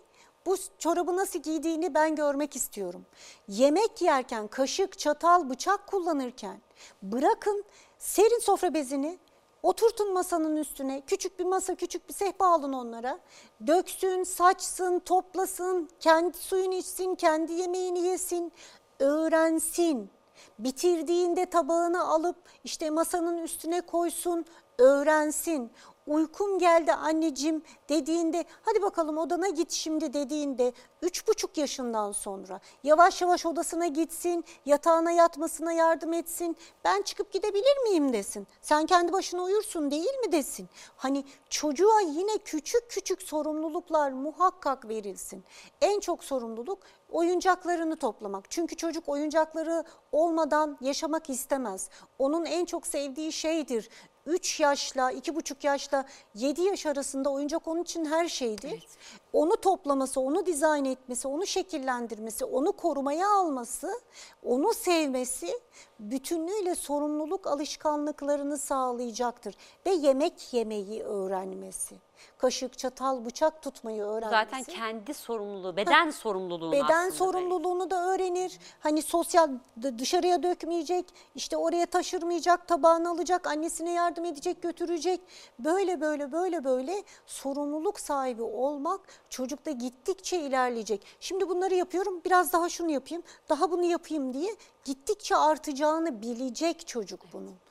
Bu çorabı nasıl giydiğini ben görmek istiyorum. Yemek yerken kaşık, çatal, bıçak kullanırken bırakın serin sofra bezini, Oturtun masanın üstüne küçük bir masa küçük bir sehpa alın onlara. Döksün, saçsın, toplasın, kendi suyunu içsin, kendi yemeğini yesin, öğrensin. Bitirdiğinde tabağını alıp işte masanın üstüne koysun, öğrensin. Uykum geldi anneciğim dediğinde hadi bakalım odana git şimdi dediğinde üç buçuk yaşından sonra yavaş yavaş odasına gitsin, yatağına yatmasına yardım etsin. Ben çıkıp gidebilir miyim desin. Sen kendi başına uyursun değil mi desin. Hani çocuğa yine küçük küçük sorumluluklar muhakkak verilsin. En çok sorumluluk oyuncaklarını toplamak. Çünkü çocuk oyuncakları olmadan yaşamak istemez. Onun en çok sevdiği şeydir. 3 yaşla, 2,5 yaşla 7 yaş arasında oyuncak onun için her şeydir. Onu toplaması, onu dizayn etmesi, onu şekillendirmesi, onu korumaya alması, onu sevmesi bütünlüğüyle sorumluluk alışkanlıklarını sağlayacaktır. Ve yemek yemeyi öğrenmesi. Kaşık, çatal, bıçak tutmayı öğrenmesi. Zaten kendi sorumluluğu, beden sorumluluğunu Beden aslında sorumluluğunu da öğrenir. Hani sosyal dışarıya dökmeyecek, işte oraya taşırmayacak, tabağını alacak, annesine yardım edecek, götürecek. Böyle böyle böyle böyle sorumluluk sahibi olmak çocukta gittikçe ilerleyecek. Şimdi bunları yapıyorum, biraz daha şunu yapayım, daha bunu yapayım diye gittikçe artacağını bilecek çocuk bunun.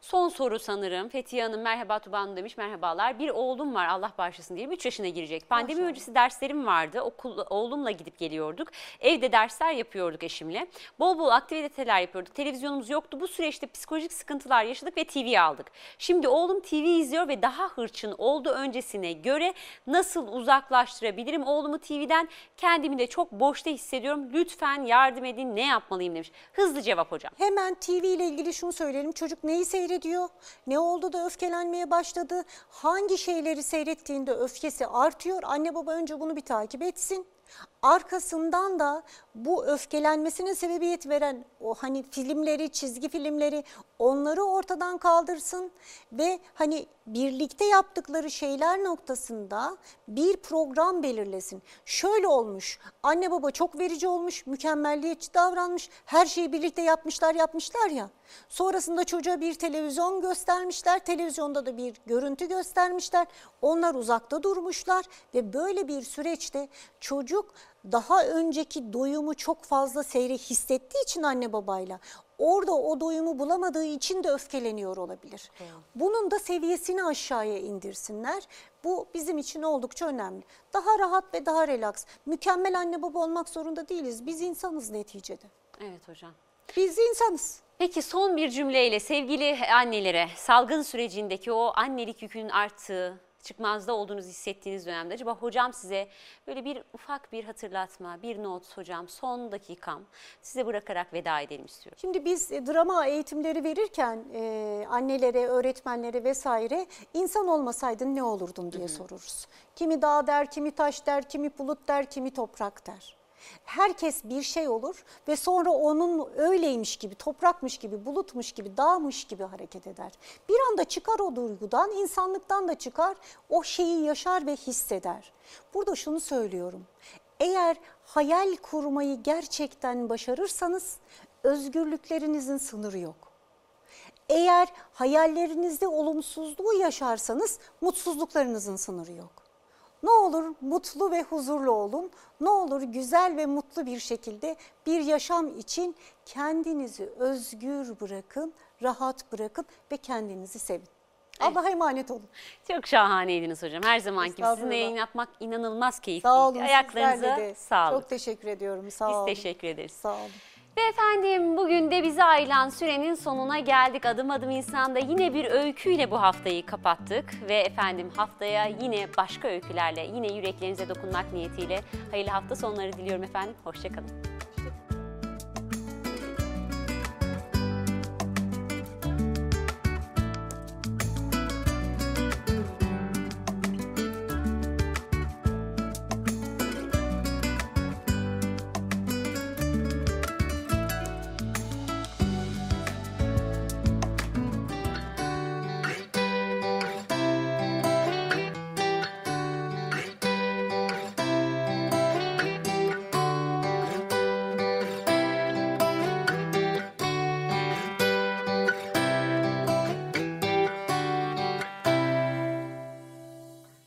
Son soru sanırım. Fethiye Hanım merhaba Tuba Hanım demiş merhabalar. Bir oğlum var Allah bağışlasın diyelim 3 yaşına girecek. Pandemi öncesi derslerim vardı. Okul, oğlumla gidip geliyorduk. Evde dersler yapıyorduk eşimle. Bol bol aktiviteler yapıyorduk. Televizyonumuz yoktu. Bu süreçte psikolojik sıkıntılar yaşadık ve TV aldık. Şimdi oğlum TV izliyor ve daha hırçın oldu öncesine göre nasıl uzaklaştırabilirim? Oğlumu TV'den kendimi de çok boşta hissediyorum. Lütfen yardım edin ne yapmalıyım demiş. Hızlı cevap hocam. Hemen TV ile ilgili şunu söyleyelim. Çocuk neyi seyrediyor? Ne oldu da öfkelenmeye başladı? Hangi şeyleri seyrettiğinde öfkesi artıyor? Anne baba önce bunu bir takip etsin. Arkasından da bu öfkelenmesine sebebiyet veren o hani filmleri, çizgi filmleri onları ortadan kaldırsın ve hani birlikte yaptıkları şeyler noktasında bir program belirlesin. Şöyle olmuş, anne baba çok verici olmuş, mükemmelliyetçi davranmış, her şeyi birlikte yapmışlar yapmışlar ya. Sonrasında çocuğa bir televizyon göstermişler, televizyonda da bir görüntü göstermişler. Onlar uzakta durmuşlar ve böyle bir süreçte çocuk daha önceki doyumu çok fazla seyre hissettiği için anne babayla orada o doyumu bulamadığı için de öfkeleniyor olabilir. Bunun da seviyesini aşağıya indirsinler. Bu bizim için oldukça önemli. Daha rahat ve daha relax. Mükemmel anne baba olmak zorunda değiliz. Biz insanız neticede. Evet hocam. Biz insanız. Peki son bir cümleyle sevgili annelere salgın sürecindeki o annelik yükünün arttığı, çıkmazda olduğunuzu hissettiğiniz dönemde acaba hocam size böyle bir ufak bir hatırlatma, bir not hocam son dakikam size bırakarak veda edelim istiyorum. Şimdi biz e, drama eğitimleri verirken e, annelere, öğretmenlere vesaire insan olmasaydın ne olurdun diye soruruz. Kimi dağ der, kimi taş der, kimi bulut der, kimi toprak der. Herkes bir şey olur ve sonra onun öyleymiş gibi, toprakmış gibi, bulutmuş gibi, dağmış gibi hareket eder. Bir anda çıkar o duygudan, insanlıktan da çıkar, o şeyi yaşar ve hisseder. Burada şunu söylüyorum. Eğer hayal kurmayı gerçekten başarırsanız özgürlüklerinizin sınırı yok. Eğer hayallerinizde olumsuzluğu yaşarsanız mutsuzluklarınızın sınırı yok. Ne olur mutlu ve huzurlu olun. Ne olur güzel ve mutlu bir şekilde bir yaşam için kendinizi özgür bırakın, rahat bırakın ve kendinizi sevin. Allah'a emanet olun. Çok şahaneydiniz hocam. Her zamanki gibi sizinle yayın yapmak inanılmaz keyifli. Sağ olun. Ayaklarınıza sağlık. Çok teşekkür ediyorum. Sağ Biz olun. teşekkür ederiz. Sağ olun. Ve efendim bugün de bize ayrılan sürenin sonuna geldik. Adım adım insanda yine bir öyküyle bu haftayı kapattık. Ve efendim haftaya yine başka öykülerle, yine yüreklerinize dokunmak niyetiyle hayırlı hafta sonları diliyorum efendim. Hoşçakalın.